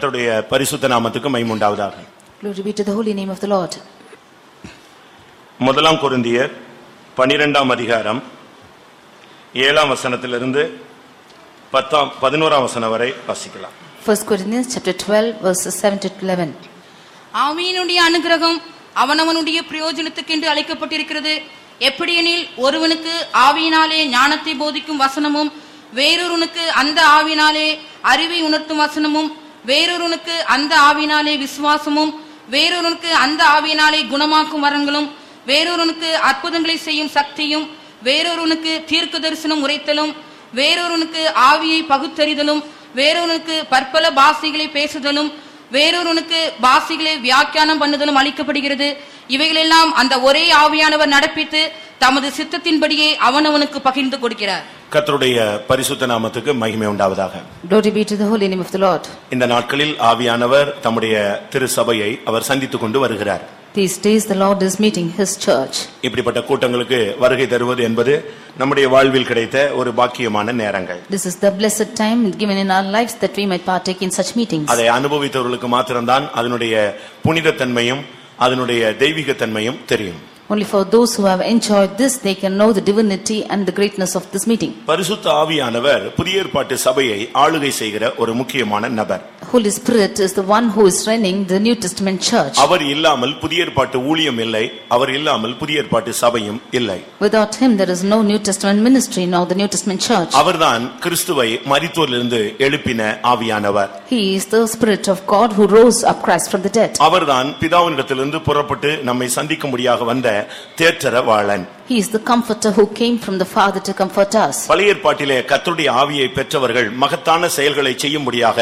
கர்த்தருடைய பரிசுத்த நாமத்துக்கு மைமுண்டாவதாக Glory be to the holy name of the Lord. முதலாம் கொரிந்தியர் பனிரெண்டாம் அதிகாரம் ஏழாம் வசனத்திலிருந்து பத்தாம் பதினோராம் வசனம் வரை வாசிக்கலாம் First Corinthians chapter 12 verses 7 to 11. ஆவியினுடைய அனுகிரகம் அவனவனுடைய பிரயோஜனத்துக்கென்று அழைக்கப்பட்டிருக்கிறது எப்படியெனில் ஒருவனுக்கு ஆவியினாலே ஞானத்தை போதிக்கும் வசனமும் வேறொருவனுக்கு அந்த ஆவியினாலே அறிவை உணர்த்தும் வசனமும் வேறொருவனுக்கு அந்த ஆவினாலே விசுவாசமும் வேறொருவனுக்கு அந்த ஆவியினாலே குணமாக்கும் வரங்களும் வேறொருவனுக்கு அற்புதங்களை செய்யும் சக்தியும் வேறொருவனுக்கு தீர்க்க தரிசனம் உரைத்தலும் வேறொருவனுக்கு ஆவியை பகுத்தறிதலும் வேறொருவனுக்கு பற்பல பாஷைகளை பேசுதலும் வேறொருவனுக்கு பாஷைகளை வியாக்கியானம் பண்ணுதலும் அளிக்கப்படுகிறது. இவைகளெல்லாம் அந்த ஒரே ஆவியானவர் நடப்பித்து தமது சித்தத்தின்படியே அவனவனுக்கு பகிர்ந்து கொடுக்கிறார். கர்த்தருடைய பரிசுத்த நாமத்துக்கு மகிமை உண்டாவதாக. Glory be to the holy name of the Lord. இந்த நாட்களில் ஆவியானவர் தம்முடைய திரு சபையை அவர் சந்தித்துக் கொண்டு வருகிறார். These days the Lord is meeting his church. இப்படிப்பட்ட கூட்டங்களுக்கு வருகை தருவது என்பது நம்முடைய வாழ்வில் கிடைத்த ஒரு பாக்கியமான நேரங்கள் This is the blessed time given in our lives that we might partake in such meetings. அதை அனுபவித்தவர்களுக்கு மாத்திரம்தான் அதனுடைய புனிதத்தன்மையும் அதனுடைய தெய்வீகத்தன்மையும் தெரியும் Only for those who have enjoyed this, they can know the divinity and the greatness of this meeting. பரிசுத்த ஆவியானவர் புதிய ஏற்பாட்டு சபையை ஆளுகை செய்கிற ஒரு முக்கியமான நபர் Holy Spirit is the one who is running the New Testament church. அவர் இல்லாமல் புதிய ஏற்பாட்டு ஊழியம் இல்லை அவர் இல்லாமல் புதிய ஏற்பாட்டு சபையும் இல்லை Without him, there is no New Testament ministry nor the New Testament church. அவர்தான் கிறிஸ்துவை மரித்தோரிலிருந்து எழுப்பின ஆவியானவர் He is the Spirit of God who rose up Christ from the dead. அவர்தான் பிதாவினிடத்திலிருந்து புறப்பட்டு நம்மை சந்திக்கும்படியாக வந்த தேற்றரவாளன். He is the comforter who came from the Father to comfort us. பழைய ஏற்பாட்டிலே கர்த்தருடைய ஆவியை பெற்றவர்கள் மகத்தான செயல்களை செய்யும்படியாக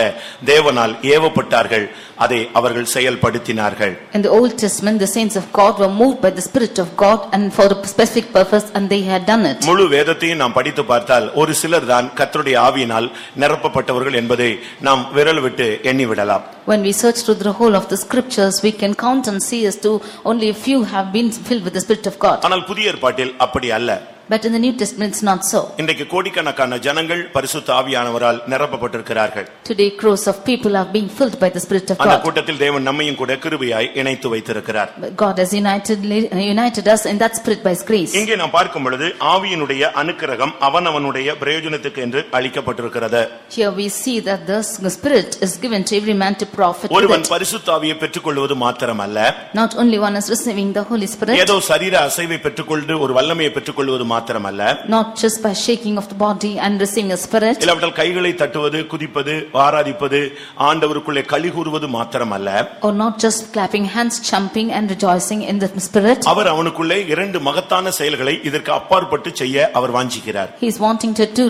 தேவனால் ஏவப்பட்டார்கள் அதை அவர்கள் செயல்படுத்தினார்கள் In the Old Testament, the saints of God were moved by the Spirit of God and for a specific purpose and they had done it. முழு வேதத்தையும் நாம் படித்து பார்த்தால் ஒரு சிலர் தான் கர்த்தருடைய ஆவியினால் நிரப்பப்பட்டவர்கள் என்பதை நாம் விரல் விட்டு எண்ணிவிடலாம் When we search through the whole of the scriptures, we can count and see as to only a few have been filled with the Spirit of God. ஆனால் புதிய ஏற்பாட்டில் அப்படி அல்ல. But in the New Testament, it's not so. இன்றைக்கு கோடிக்கணக்கான ஜனங்கள் பரிசுத்த ஆவியானவரால் நிரப்பப்பட்டிருக்கிறார்கள் Today, crores of people are being filled by the Spirit of அந்த God. கூட்டத்தில் தேவன் நம்மையும் கூட கிருபையாய் இணைத்து வைத்திருக்கிறார் But God has united, united us in that Spirit by His grace. இங்கே நாம் பார்க்கும் பொழுது ஆவியினுடைய அனுக்கிரகம் அவனவனுடைய பிரயோஜனத்துக்கு என்று அளிக்கப்பட்டிருக்கிறது Here we see that the Spirit is given to every man to profit ஒருவன். பரிசுத்த ஆவியை பெற்றுக்கொள்வது மாத்திரமல்ல Not only one is receiving the Holy Spirit, ஏதோ சரீர அசைவை பெற்றுக்கொண்டு ஒரு வல்லமையை பெற்றுக்கொள்வது மாத்திரமல்ல. Not just by shaking of the body and receiving a spirit, இல்லாவிட்டால் கைகளை தட்டுவது குதிப்பது ஆராதிப்பது ஆண்டவருக்குள்ளே களி கூறுவது மாத்திரமல்ல. Or not just clapping hands, jumping and rejoicing in the Spirit. அவர் அவனுக்குள்ளே இரண்டு மகத்தான செயல்களை இதற்கு அப்பாற்பட்டு செய்ய அவர் வாஞ்சிக்கிறார் He is wanting to do,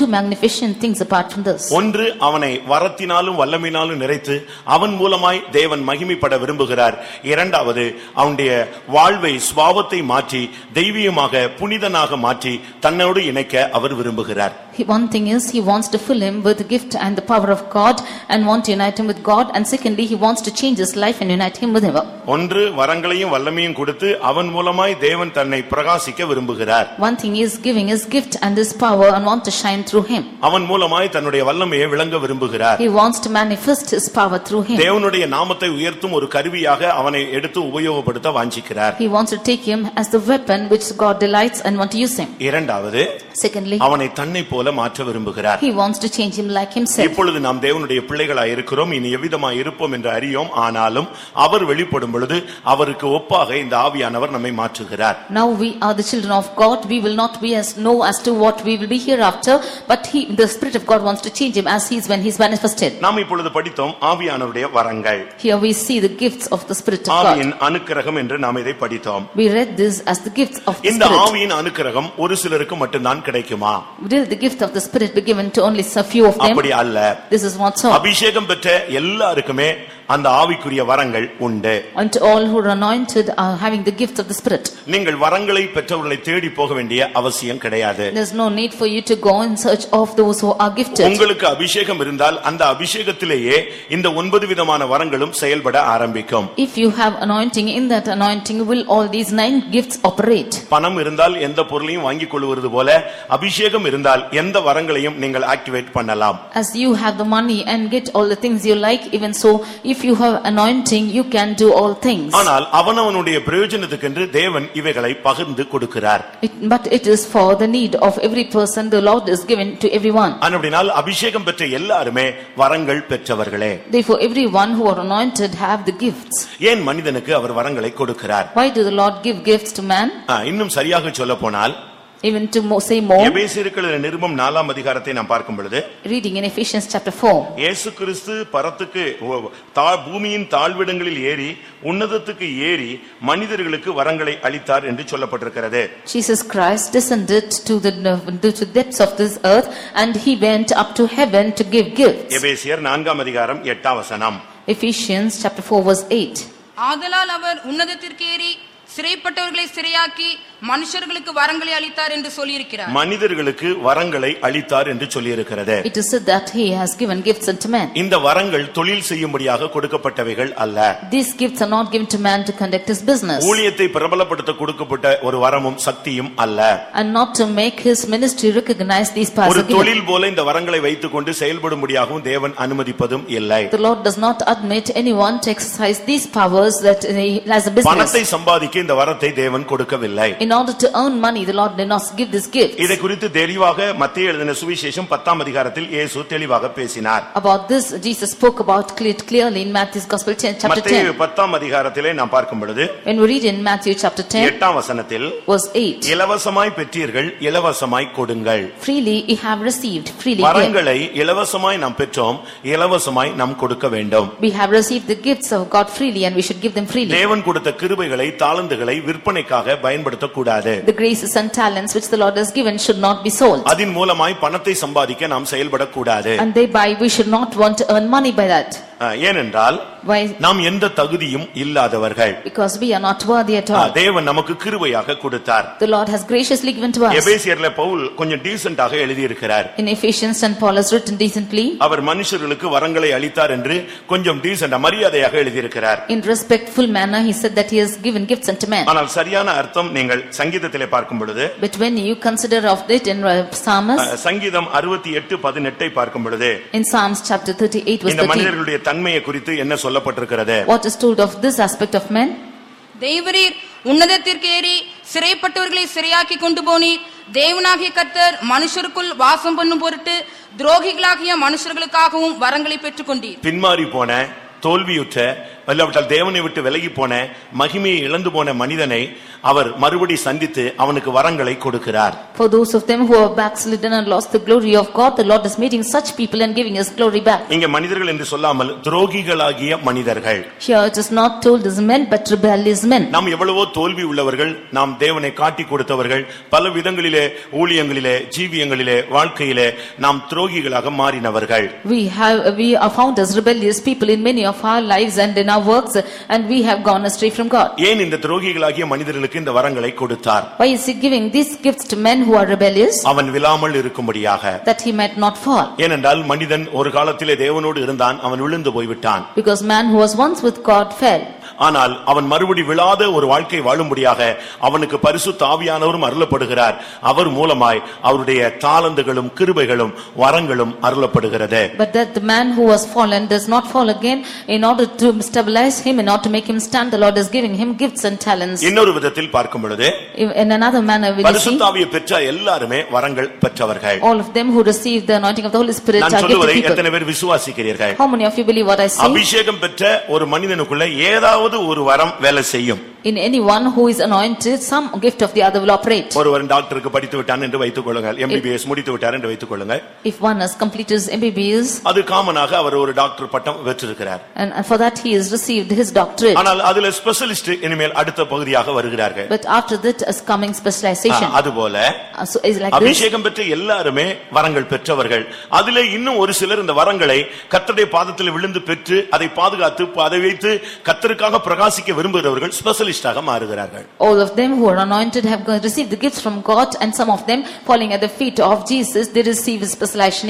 two magnificent things apart from this. ஒன்று அவனை வரத்தினாலும் வல்லமையினாலும் நிறைத்து அவன் மூலமாய் தேவன் மகிமைப்பட விரும்புகிறார். இரண்டாவது அவனுடைய வாழ்வை சுபாவத்தை மாற்றி தெய்வீகமாக புனிதனாக மாற்றி தன்னோடு இணைக்க அவர் விரும்புகிறார். He- One thing is, he wants to fill him with the gift and the power of God and want to unite him with God. And secondly, he wants to change his life and unite him with him. ஒன்று வரங்களையும் வல்லமையும் கொடுத்து அவன் மூலமாய் தேவன் தன்னை பிரகாசிக்க விரும்புகிறார் One thing is giving his gift and his power and want to shine through him. அவன் மூலமாய் தன்னுடைய வல்லமையை விளங்க விரும்புகிறார் He wants to manifest his power through him. தேவனுடைய நாமத்தை உயர்த்தும் ஒரு கருவியாக அவனை எடுத்து உபயோகப்படுத்த வாஞ்சிக்கிறார் He wants to take him as the weapon which God delights and want to use him. இரண்டாவது Secondly, அவனை தன்னை போல மாற்ற விரும்புகிறார் he wants to change him like himself. இப்பொழுது நாம் தேவனுடைய பிள்ளைகளாய் இருக்கிறோம் இனி எவ்விதமாய் இருப்போம் என்று அறியோம் ஆனாலும் அவர் வெளிப்படும் பொழுது அவருக்கு ஒப்பாக இந்த ஆவியானவர் நம்மை மாற்றுகிறார் Now we are the children of God. We will not be as know as to what we will be hereafter, but he, the Spirit of God wants to change him as he is when he is manifested. நாம் இப்பொழுது படித்தோம் ஆவியானவருடைய வரங்கள் Here we see the gifts of the Spirit of God. ஆவியின் அனுக்கிரகம் என்று நாம் இதை படித்தோம் We read this as the gifts of the இந்த Spirit. ஆவியின் அனுக்கிரகம் ஒரு சிலருக்கு மட்டும்தான் கிடைக்குமா Will the gift of the Spirit be given to only a few of them? அப்படி அல்ல This is not so. அபிஷேகம் பெற்ற எல்லாருக்குமே அந்த ஆவிக்குரிய வரங்கள் உண்டு And to all who are anointed are having the gift of the Spirit. நீங்கள் வரங்களை பெற்றவர்களை தேடி போக வேண்டிய அவசியம் கிடையாது There's no need for you to go in search of those who are gifted. உங்களுக்கு அபிஷேகம் இருந்தால் அந்த அபிஷேகத்திலேயே இந்த ஒன்பது விதமான வரங்களும் செயல்பட ஆரம்பிக்கும் If you have anointing, in that anointing will all these nine gifts operate. பணம் இருந்தால் எந்த பொருளையும் வாங்கிக் கொள்வது போல அபிஷேகம் இருந்தால் எந்த வரங்களையும் நீங்கள் ஆக்டிவேட் பண்ணலாம் As you have the money and get all the things you like, even so, if you have anointing, you can do all things. ஆனால் அவனவனுடைய பிரயோஜனத்துக்கென்று தேவன் இவைகளை பகிர்ந்து கொடுக்கிறார் It- But it is for the need of every person, the Lord is given to everyone. அப்படினால் அபிஷேகம் பெற்ற எல்லாருமே வரங்கள் பெற்றவர்களே Therefore, everyone who are anointed have the gifts. ஏன் மனிதனுக்கு அவர் வரங்களை கொடுக்கிறார் Why do the Lord give gifts to man? ஆ, இன்னும் சரியாக சொல்ல போனால் Even to mo- say more, எபேசியர்கள் நிருபம் நாலாம் அதிகாரத்தை நாம் பார்க்கும் பொழுது reading in Ephesians chapter 4. இயேசு கிறிஸ்து பரத்துக்கு தா- பூமியின் தாழ்விடங்களில் ஏறி உன்னதத்துக்கு ஏறி மனிதர்களுக்கு வரங்களை அளித்தார் என்று சொல்லப்பட்டிருக்கிறது Jesus Christ descended to the to the depths of this earth and he went up to heaven to give gifts. எபேசியர் நான்காம் அதிகாரம் எட்டாம் வசனம் Ephesians chapter 4 verse 8. ஆதலால் அவர் உன்னதத்திற்கு ஏறி சிறைப்பட்டவர்களை சிறையாக்கி மனுஷர்களுக்கு வரங்களை அளித்தார் என்று சொல்லியிருக்கிறார். மனிதர்களுக்கு வரங்களை அளித்தார் என்று சொல்லியிருக்கிறது. It is said that he has given gifts unto men. இந்த வரங்கள் தொழில் செய்யும்படியாக கொடுக்கப்பட்டவைகள் அல்ல. These gifts are not given to man to conduct his business. ஊழியத்தை பிரபலப்படுத்த கொடுக்கப்பட்ட ஒரு வரமும் சக்தியும் அல்ல. And not to make his ministry recognize these powers ஒரு are given. தொழில் போல இந்த வரங்களை வைத்துக் கொண்டு செயல்படும்படியாகவும் தேவன் அனுமதிப்பதும் இல்லை. The Lord does not admit anyone to exercise these powers that he has a பணத்தை business. சம்பாதிக்க இந்த வரத்தை தேவன் கொடுக்கவில்லை. In order to earn money, the Lord did not give this gift. இதை குறித்து தெளிவாக மத்திய எழுதின சுவிசேஷம் பத்தாம் அதிகாரத்தில் இயேசு தெளிவாக பேசினார் About this, Jesus spoke about cle- clearly in Matthew's Gospel 10, chapter மத்திய 10. பத்தாம் அதிகாரத்திலே நாம் பார்க்கும் பொழுது When we read in Matthew chapter 10, எட்டாம் வசனத்தில் verse 8, இலவசமாய் பெற்றீர்கள் இலவசமாய் கொடுங்கள் freely ye have received, freely give. வரங்களை இலவசமாய் நாம் பெற்றோம் இலவசமாய் நாம் கொடுக்க வேண்டும் We have received the gifts of God freely and we should give them freely. தேவன் கொடுத்த கிருபைகளை தாளந்துகளை விற்பனைக்காக பயன்படுத்தக்கூடாது The graces and talents which the Lord has given should not be sold. அதன் மூலமாய் பணத்தை சம்பாதிக்க நாம் செயல்படக்கூடாது And thereby we should not want to earn money by that. ஏனென்றால்? நாம் எந்த தகுதியும் இல்லாதவர்கள் Because we are not worthy at all. தேவன் நமக்கு கிருபையாக கொடுத்தார் The Lord has graciously given to us. எபேசியர்ல Pavul கொஞ்சம் டீசென்டாக எழுதியிருக்கிறார் In Ephesians and Paul has written decently, அவர் மனுஷர்களுக்கு வரங்களை அளித்தார் என்று கொஞ்சம் டீசென்டா மரியாதையாக எழுதியிருக்கிறார் in respectful manner, he said that he has given gifts unto men. ஆனால் சரியான அர்த்தம் நீங்கள் சங்கீதத்திலே பார்க்கும் பொழுது But when you consider of it in uh, Psalms, சங்கீதம் அறுபத்தி எட்டு பதினெட்டை பார்க்கும் பொழுது in Psalms chapter 38 verse இந்த 13, மனிதர்களுடைய தன்மையை குறித்து என்ன சொல்லப்பட்டிருக்கிறது? What is told of this aspect of men? தேவரீர் உன்னதத்திற்கு ஏறி சிறைப்பட்டவர்களை சிறையாக்கி கொண்டு போனீர். தேவனாகிய கர்த்தர் மனுஷருக்குள் வாசம் பண்ணும் பொருட்டு துரோகிகளாகிய மனுஷர்களுக்காகவும் வரங்களை பெற்றுக்கொண்டீர். பின்மாறி போன தோல்வியுற்ற இல்லாவிட்டால் தேவனை விட்டு விலகி போன மகிமையை இழந்து போன மனிதனை அவர் மறுபடி சந்தித்து அவனுக்கு வரங்களை கொடுக்கிறார் For those of them who are backslidden and lost the glory of God, the Lord is meeting such people and giving us glory back. இங்க மனிதர்கள் என்று சொல்லாமல் துரோகிகளாகிய மனிதர்கள் Here it is not told as men but rebellious men. நாம் எவ்வளவோ தோல்வி உள்ளவர்கள் நாம் தேவனை காட்டி கொடுத்தவர்கள் பல விதங்களிலே ஊழியங்களிலே ஜீவியங்களிலே வாழ்க்கையிலே நாம் துரோகிகளாக மாறினவர்கள் We have, we are found as rebellious people in many of our lives and in our works and we have gone astray from God. ஏன் இந்த துரோகிகளாகிய மனிதர்களுக்கு இந்த வரங்களை கொடுத்தார் Why is he giving these gifts to men who are rebellious? அவன் விழாமல் இருக்கும்படியாக That he might not fall. ஏனென்றால் மனிதன் ஒரு காலத்திலே தேவனோடு இருந்தான் அவன் விழுந்து போய்விட்டான் Because man who was once with God fell. ஆனால் அவன் மறுபடி விழாத ஒரு வாழ்க்கை வாழும்படியாக அவனுக்கு பரிசுத்த ஆவியானவரும் அருளப்படுகிறார் அவர் மூலமாய் அவருடைய தாளந்துகளும் கிருபைகளும் வரங்களும் அருளப்படுகிறது But that the man who was fallen does not fall again in order to stabilize him, in order to make him stand, the Lord is giving him gifts and talents. இன்னொரு விதத்தில் பார்க்கும் பொழுது In another manner, we see பரிசுத்தாவியை பெற்ற எல்லாருமே வரங்கள் பெற்றவர்கள் all of them who received the anointing of the Holy Spirit are gifted people. எத்தனை பேர் விசுவாசிக்கிறீர்கள் How many of you believe what I say? அபிஷேகம் பெற்ற ஒரு மனிதனுக்குள்ள ஏதாவது ஒரு வரம் வேலை செய்யும். In anyone who is anointed, some gift of the other will operate. ஒருவன் டாக்டருக்கு படித்து விட்டான் என்று வைத்துக் கொள்ளுங்கள் எம்பிபிஎஸ் முடித்து விட்டார் என்று வைத்துக் கொள்ளுங்கள் If one has completed his MBBS, அது காமனாக அவர் ஒரு டாக்டர் பட்டம் பெற்றிருக்கிறார் and and for that he has received his doctorate. ஆனால் அதுல ஸ்பெஷலிஸ்ட் இனிமேல் அடுத்த பகுதியாக வருகிறார்கள் But after that is coming specialization. ஆ, அதுபோல Uh, So it's like this. அபிஷேகம் பெற்ற எல்லாருமே வரங்கள் பெற்றவர்கள் அதிலே இன்னும் ஒரு சிலர் இந்த வரங்களை கர்த்தருடைய பாதத்தில் விழுந்து பெற்று அதை பாதுகாத்து அதை வைத்து கர்த்தருக்காக பிரகாசிக்க விரும்புகிறவர்கள் ஸ்பெஷலிஸ்டாக மாறுகிறார்கள் All of them who are anointed have received the gifts from God and some of them falling at the feet of Jesus, they receive the specialization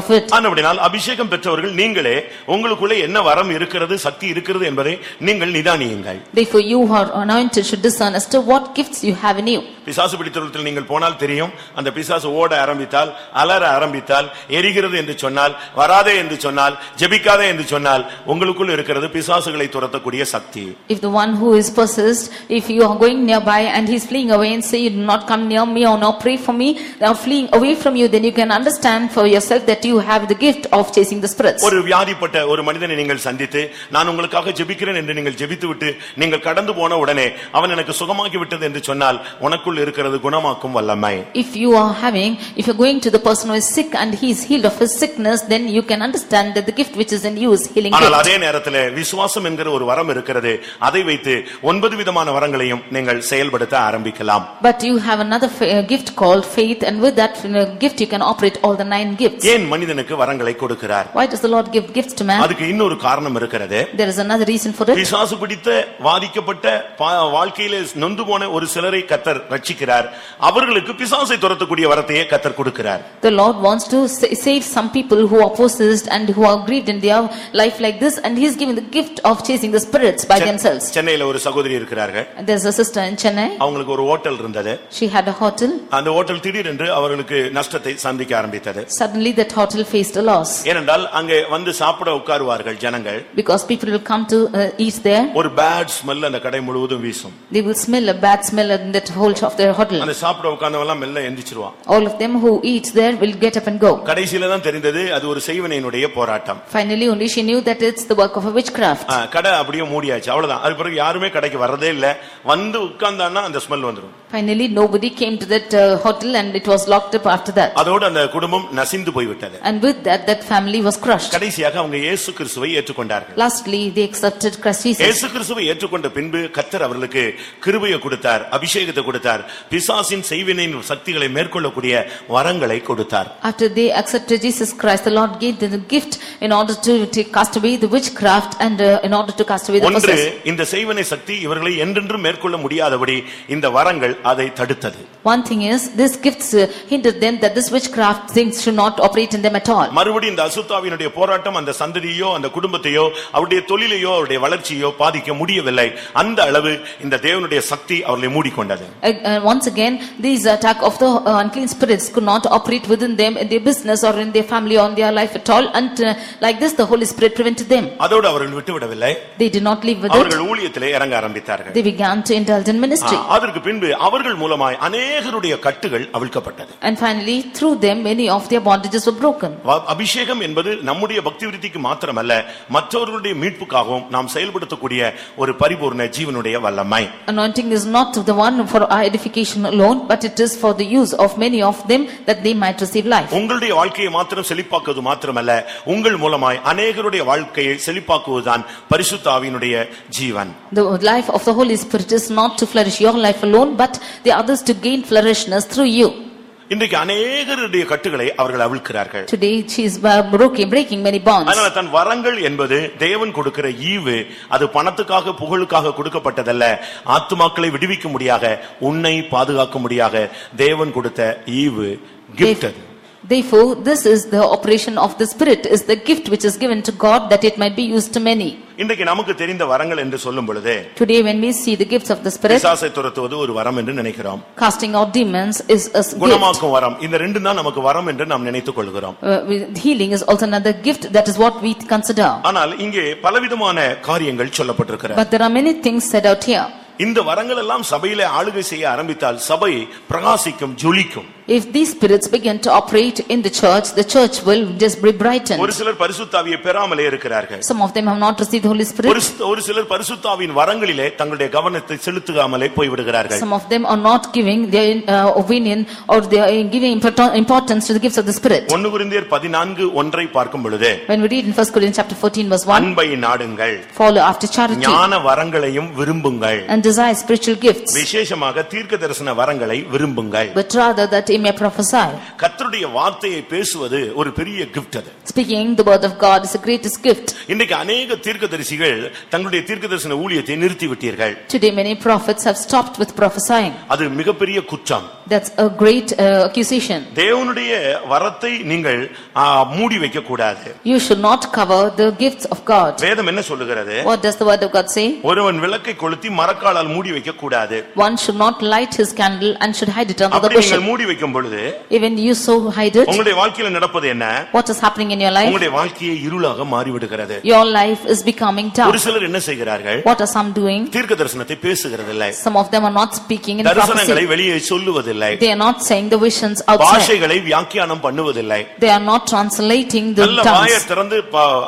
of it. அப்படினால் அபிஷேகம் பெற்றவர்கள் நீங்களே உங்களுக்குள்ளே என்ன வரம் இருக்கிறது சக்தி இருக்கிறது என்பதை நீங்கள் நிதானியுங்கள் Therefore you who are anointed should discern as to what gifts you have in you. பிசாசு பிடித்தவர்கள் நீங்கள் போனால் தெரியும் அந்த பிசாசு ஓட ஆரம்பித்தால் அலற ஆரம்பித்தால் எரிகிறது என்று சொன்னால் வராதே என்று சொன்னால் ஜெபிக்காதே என்று சொன்னால் உங்களுக்குள் இருக்கிறது பிசாசுகளை துரத்தக்கூடிய சக்தி If the one who is possessed, if you are going nearby and he is fleeing away and say, "You do not come near me or not pray for me," they are fleeing away from you, then you can understand for yourself that you have the gift of chasing the spirits. ஒரு வியாதிப்பட்ட ஒரு மனிதனை நீங்கள் சந்தித்து நான் உங்களுக்காக ஜெபிக்கிறேன் என்று நீங்கள் ஜெபித்து விட்டு நீங்கள் கடந்து போன உடனே அவன் எனக்கு சுகமாக்கி விட்டது என்று சொன்னால் உனக்குள் இருக்கிறது குணமாக்கும் வல்லமை If you are having, if you're going to the person who is sick and he is healed of his sickness, then you can understand that the gift which is in you is healing ஆனால் gift. அதே நேரத்தில் விசுவாசம் என்கிற ஒரு வரம் இருக்கிறது அதை வைத்து ஒன்பது விதமான வரங்களையும் நீங்கள் செயல்படுத்த ஆரம்பிக்கலாம் But you have another fa- uh, gift called faith and with that uh, gift you can operate all the nine gifts. ஏன் மனிதனுக்கு வரங்களை கொடுக்கிறார் Why does the Lord give gifts to man? அதுக்கு இன்னொரு காரணம் இருக்கிறது There is another reason for it. பிசாசு பிடித்த வாதிக்கப்பட்ட பா- வாழ்க்கையிலே நொந்து போன ஒரு சிலரை கத்தர் ரட்சிக்கிறார் அவர்களுக்கு பிசாசை துரத்தக்கூடிய வரத்தையே கத்தர் கொடுக்கிறார் The Lord wants to sa- save some people who are possessed and who are grieved in their life like this and he is giving the gift of chasing the spirits by themselves. சென்னையில ஒரு சகோதரி இருக்கிறார்கள் There's a sister in Chennai, அவங்களுக்கு ஒரு hotel இருந்தது she had a hotel. அந்த hotel திடீரென்று அவர்களுக்கு நஷ்டத்தை சந்திக்க ஆரம்பித்தது Suddenly that hotel faced a loss ஏனென்றால் அங்கே வந்து சாப்பிட உட்காருவார்கள் ஜனங்கள் because people will come to uh, eat there. ஒரு பேட் ஸ்மெல் அந்த கடை முழுவதும் வீசும் They will smell a bad smell in that whole of their hotel. அந்த சாப்பிட உட்கார்ந்தவெல்லாம் மெல்ல எந்திரிச்சிருவான் All of them who eat there will get up and go. கடைசியில தான் தெரிந்தது அது ஒரு செய்வனையினுடைய போராட்டம் Finally only she knew that it's the work of a witchcraft. கடை அப்படியே மூடியாச்சு அவ்வளவுதான் அது பிறகு யாருமே கடைக்கு வர்றதே இல்ல வந்து உட்கார்ந்தான்னா அந்த ஸ்மெல் வந்துரும் Finally nobody came to that uh, hotel and it was locked up after that. அதோடு அந்த குடும்பம் நசிந்து போய்விட்டது And with that, that family was crushed. கடைசியாக அவங்க இயேசு கிறிஸ்துவை ஏற்றுக்கொண்டார்கள் Lastly, they accepted Christ Jesus. இயேசு கிறிஸ்துவை ஏற்றுக்கொண்ட பின்பு கத்தர் அவர்களுக்கு கிருபையை கொடுத்தார் அபிஷேகத்தை கொடுத்தார் பிசாசின் செய்வினின் சக்திகளை மேற்கொள்ளக்கூடிய வரங்களை கொடுத்தார் After they accepted Jesus Christ, the Lord gave them the gift in order to take, cast away the witchcraft and uh, in order to cast away the ஒன்று. இந்த செய்வனை சக்தி இவர்களை என்றென்றும் மேற்கொள்ள முடியாதபடி இந்த வரங்கள் அதை தடுத்தது One thing is, this gifts uh, hindered them that this witchcraft things should not operate in them at all. மறுபடியும் இந்த அசுத்தாவினுடைய போராட்டம் அந்த சந்ததியோ அந்த குடும்பத்தையோ அவருடைய தொழிலையோ அவருடைய வளர்ச்சியோ பாதிக்க முடியவில்லை அந்த அளவு இந்த தேவனுடைய சக்தி அவர்களை மூடிக்கொண்டது Uh, uh, Once again, these attack of the uh, unclean spirits could not operate within them in their business or in their family or in their life at all. And uh, like this, the Holy Spirit prevented them. அதோடு அவர்கள் விட்டுவிடவில்லை They did not live with it. அவர்கள் ஊழியத்திலே இறங்க ஆரம்பித்தார்கள் They began to indulge in ministry. ஆ, அதற்கு பின்பு அவர்கள் மூலமாய் அநேகருடைய கட்டுகள் அவிழ்க்கப்பட்டது And finally, through them, many of their bondages were broken. வ- அபிஷேகம் என்பது நம்முடைய பக்தி விருத்திக்கு மாத்திரமல்ல மற்றவர்களுடைய மீட்புக்காகவும் நாம் செயல்படுத்தக்கூடிய ஒரு பரிபூர்ண ஜீவனுடைய வல்லமை Anointing is not the one for our edification alone, but it is for the use of many of them that they might receive life. உங்களுடைய வாழ்க்கையை மாத்திரம் செழிப்பாக்குவது மாத்திரமல்ல உங்கள் மூலமாய் அநேகருடைய வாழ்க்கையை செழிப்பாக்குவதுதான் பரிசுத்த ஆவியினுடைய ஜீவன் The life of the Holy Spirit is not to flourish your life alone, but the others to gain flourishness through you. இன்றைக்கு அநேகருடைய கட்டுகளை அவர்கள் அவிழ்க்கிறார்கள். Today, she is breaking, breaking many bonds. அதனால தன் வரங்கள் என்பது தேவன் கொடுக்கிற ஈவு அது பணத்துக்காக புகழுக்காக கொடுக்கப்பட்டதல்ல. ஆத்துமாக்களை விடுவிக்க முடியாக உன்னை பாதுகாக்க முடியாக தேவன் கொடுத்த ஈவு கிஃப்ட் அது. Therefore, this is the operation of the Spirit, is the gift which is given to God that it might be used to many. இன்றைக்கு நமக்கு தெரிந்த வரங்கள் என்று சொல்லும் பொழுது Today, when we see the gifts of the Spirit, பிசாசை துரத்துவது ஒரு வரம் என்று நினைக்கிறோம் casting out demons is a gift. குணமாக்கும் வரம் இந்த ரெண்டு தான் நமக்கு வரம் என்று நாம் நினைத்துக் கொள்கிறோம் Uh, with- Healing is also another gift, that is what we consider. ஆனால் இங்கே பலவிதமான காரியங்கள் சொல்லப்பட்டிருக்கிறது But there are many things said out here. இந்த வரங்கள் எல்லாம் சபையிலே ஆளுகை செய்ய ஆரம்பித்தால் சபை பிரகாசிக்கும் ஜொலிக்கும் If these spirits begin to operate in the church, the church will just be ஒரு brightened. சிலர் பரிசுத்தாவியை பெறாமலே இருக்கிறார்கள் Some of them have not received the Holy ஒரு Spirit. சி- ஒரு சிலர் பரிசுத்தாவின் வரங்களிலே தங்களுடைய கவனத்தை செலுத்தாமலே போய்விடுகிறார்கள் Some of them are not giving their uh, opinion or they are giving import- importance to the gifts of the Spirit. ஒன்னு குருந்தியர் பதினான்கு ஒன்றை பார்க்கும் பொழுது When we read in 1 Corinthians chapter 14 verse 1, அன்பை நாடுங்கள் follow after charity ஞான வரங்களையும் விரும்புங்கள் and desire spiritual gifts, விசேஷமாக தீர்க்க தரிசன வரங்களை விரும்புங்கள் but rather that he may prophesy. கர்த்தருடைய வார்த்தையை பேசுவது ஒரு பெரிய கிஃப்ட் அது Speaking the word of God is the greatest gift. இன்னைக்கு அநேக தீர்க்கதரிசிகள் தங்களுடைய தீர்க்க தரிசன ஊழியத்தை நிறுத்தி விட்டீர்கள் Today many prophets have stopped with prophesying. அது மிகப்பெரிய குற்றம் That's a great uh, accusation. தேவனுடைய வரத்தை நீங்கள் ஆ, மூடி வைக்க கூடாது You should not cover the gifts of God. வேதம் என்ன சொல்லுகிறது What does the word of God say? ஒருவன் விளக்கை கொளுத்தி மரக்காலால் மூடி வைக்க கூடாது One should not light his candle and should hide it under the அப்படி நீங்கள் bushel. மூடி வைக்கும் பொழுது Even you so hide it, உங்களுடைய வாழ்க்கையில நடப்பது என்ன what is happening in your life? உங்களுடைய வாழ்க்கையை இருளாக மாறிவிடுகிறது Your life is becoming ஒரு dark. சிலர் என்ன செய்கிறார்கள் What are some doing? தீர்க்க தரிசனத்தை பேசுகிறதில்லை Some of them are not speaking in தரிசனங்களை. வெளியே சொல்லுவதில்லை They are not saying the visions outside. பாஷைகளை வியாக்கியானம் பண்ணுவதில்லை They are not translating the நல்ல வாயை tongues. திறந்து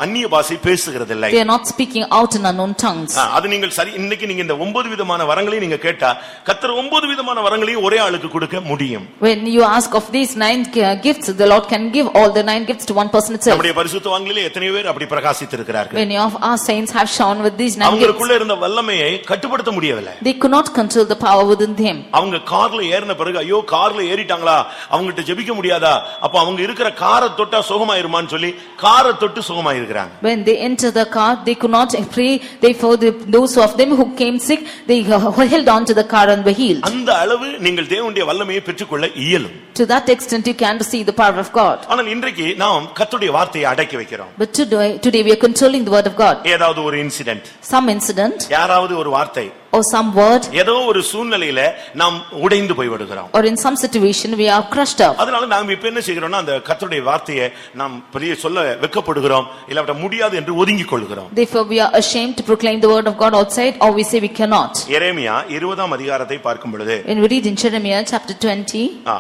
அந்நிய பாஷை பேசுகிறதில்லை They are not speaking out in unknown tongues. அது நீங்கள் சரி இன்னைக்கு நீங்க இந்த ஒன்பது விதமான வரங்களையும் நீங்க கேட்டா கத்தர் ஒன்பது விதமான வரங்களையும் ஒரே ஆளுக்கு கொடுக்க முடியும் When you ask of these nine uh, gifts, the Lord can give all the nine gifts to one person itself. நம்முடைய பரிசுத்தவான்களிலே எத்தனை பேர் அப்படி பிரகாசித்திருக்கிறார்கள் Many of our saints have shone with these nine gifts. அவங்களுக்குள்ள இருந்த வல்லமையை கட்டுப்படுத்த முடியவில்லை They could not control the power within them. அவங்க கார்ல ஏறின பிறகு ஐயோ கார்ல ஏறிட்டாங்களா அவங்ககிட்ட ஜெபிக்க முடியாதா அப்ப அவங்க இருக்கிற காரை தொட்டா சுகமாயிருமான்னு சொல்லி காரை தொட்டு சுகமாயிருக்கிறாங்க When they enter the car, they could not pray. Therefore, the, those of them who came sick, they uh, held on to the car and were healed. அந்த அளவு நீங்கள் தேவனுடைய வல்லமையை பெற்றுக்கொள்ள இயலும் To that extent, you can receive the power of God. ஆனால் இன்றைக்கு நாம் கர்த்தருடைய வார்த்தையை அடக்கி வைக்கிறோம் But today, today we are controlling the word of God. ஏதாவது ஒரு இன்சிடென்ட் Some incident யாராவது ஒரு வார்த்தை Or some word ஏதோ ஒரு சூழ்நிலையில நாம் உடைந்து போய்விடுகிறோம் or in some situation we are crushed up. அதனால நாம் இப்ப என்ன செய்கிறோம்னா அந்த கர்த்தருடைய வார்த்தையை நாம் பெரிய சொல்ல வெக்கப்படுகிறோம் இல்லாவிட்ட முடியாது என்று ஒதுங்கிக் கொள்கிறோம் Therefore, we are ashamed to proclaim the word of God outside or we say we cannot. எரேமியா இருபதாம் அதிகாரத்தை பார்க்கும் பொழுது When we read in Jeremiah chapter 20, ஆ,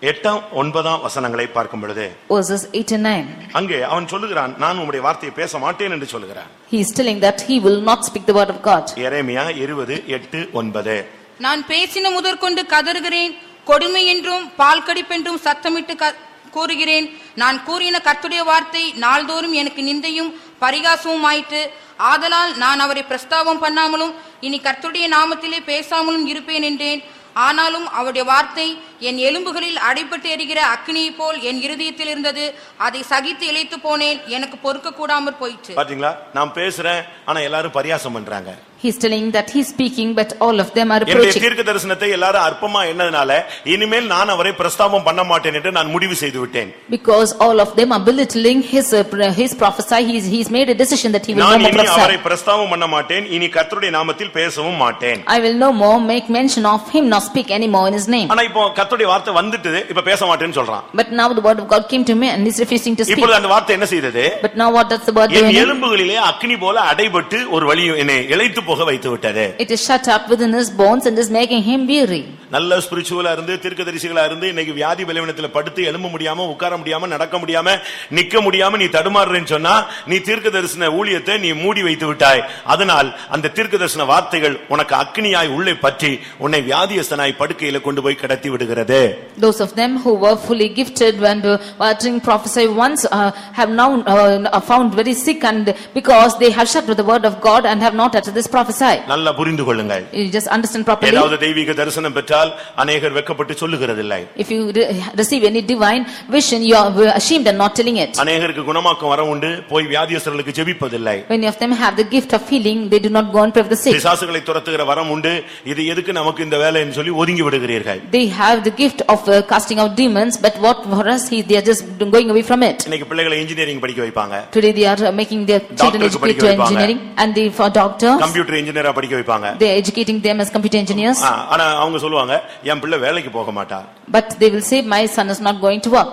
எட்டாம் ஒன்பதாம் வசனங்களை பார்க்கும் பொழுது verses 8 and 9, அங்கே அவன் சொல்லுகிறான் நான் உம்முடைய வார்த்தையை பேச மாட்டேன் என்று சொல்லுகிறான் he is telling that he will not speak the word of God. எரேமியா இருபது எட்டு ஒன்பது. நான் பேசின முதற்கொண்டு கதறுகிறேன் கொடுமை என்றும் பால் கடிப்பென்றும் சத்தமிட்டு க- கூறுகிறேன். நான் கூறின கர்த்துடைய வார்த்தை நாள்தோறும் எனக்கு நிந்தையும் பரிகாசமும் ஆயிற்று ஆதலால் நான் அவரை பிரஸ்தாபம் பண்ணாமலும் இனி கர்த்தருடைய நாமத்திலே பேசாமலும் இருப்பேன் என்றேன். ஆனாலும் அவருடைய வார்த்தை என் எலும்புகளில் அடைபட்டு எரிகிற அக்னியைப் போல் என் இருதயத்தில் இருந்தது. அதை சகித்து இழைத்து போனேன். எனக்கு பொறுக்க கூடாமற் போயிற்று. பாத்தீங்களா? நான் பேசுறேன் ஆனா எல்லாரும் பரியாசம் பண்றாங்க. He is telling that he is speaking but all of them are என்னுடைய approaching. தீர்க்க தரிசனத்தை எல்லாரும் அற்பமா என்னதுனால இனிமேல் நான் அவரை பிரஸ்தாபம் பண்ண மாட்டேன் என்று நான் முடிவு செய்து விட்டேன் Because all of them are belittling his, uh, pr- his prophesy, he's, he's made a decision that he will no நான் more இனி அவரை prophesy. பிரஸ்தாபம் பண்ண மாட்டேன் இனி கர்த்தருடைய நாமத்தில் பேசவும் மாட்டேன் I will no more make mention of him nor speak any more in his name. ஆனா இப்போ கர்த்தருடைய வார்த்தை வந்துட்டு இப்ப பேச மாட்டேன்னு சொல்றான் But now the word of God came to me and he's refusing to speak. இப்பொழுது அந்த வார்த்தை என்ன செய்தது But now what does the word do N in him? எலும்புகளிலே அக்னி போல அடைபட்டு ஒரு வழி என்னை இழைத்து போக வைத்து விட்டது. It is shut up within his bones and is making him weary. நல்ல ஸ்பிரிச்சுவலா இருந்து தீர்க்கதரிசிகளா இருந்து இன்னைக்கு வியாதி பலவீனத்துல படுத்து எழும்ப முடியாம உட்கார முடியாம நடக்க முடியாம நிக்க முடியாம நீ தடுமாறுறேன்னு சொன்னா நீ தீர்க்க தரிசன ஊழியத்தை நீ மூடி வைத்து விட்டாய். அதனால் அந்த தீர்க்க தரிசன வார்த்தைகள் உனக்கு அக்னியாய் உள்ளே பற்றி உன்னை வியாதியஸ்தனாய் படுக்கையில கொண்டு போய் கடத்தி விடுகிறது. Those of them who were fully gifted when uttering prophesy once uh, have now uh, found very sick and because they have shut with the word of God and have not uttered this prophesy. நல்லா புரிந்து கொள்ளுங்கள் You just understand properly. ஏதாவது தெய்வீக தரிசனம் பெற்றால் அநேகர் வெக்கப்பட்டு சொல்லுகிறதில்லை If you re- receive any divine vision, you are ashamed and not telling it. அநேகருக்கு குணமாக்கம் வர உண்டு போய் வியாதியஸ்தர்களுக்கு ஜெபிப்பதில்லை Many of them have the gift of healing, they do not go and pray for the sick. பிசாசுகளை துரத்துகிற வரம் உண்டு இது எதுக்கு நமக்கு இந்த வேலைன்னு சொல்லி ஒதுங்கி விடுகிறீர்கள் They have the gift of uh, casting out demons, but what for us, he- they are just going away from it. இன்னைக்கு பிள்ளைகளை இன்ஜினியரிங் படிக்க வைப்பாங்க Today they are uh, making their children டாக்டருக்கு educate படிக்க to வைப்பாங்க. engineering and they for doctors, computer இன்ஜினியரா படிக்க வைப்பாங்க they are educating them as computer engineers. ஆனா அவங்க சொல்லுவாங்க என் பிள்ளை வேலைக்கு போக மாட்டா But they will say, my son is not going to work.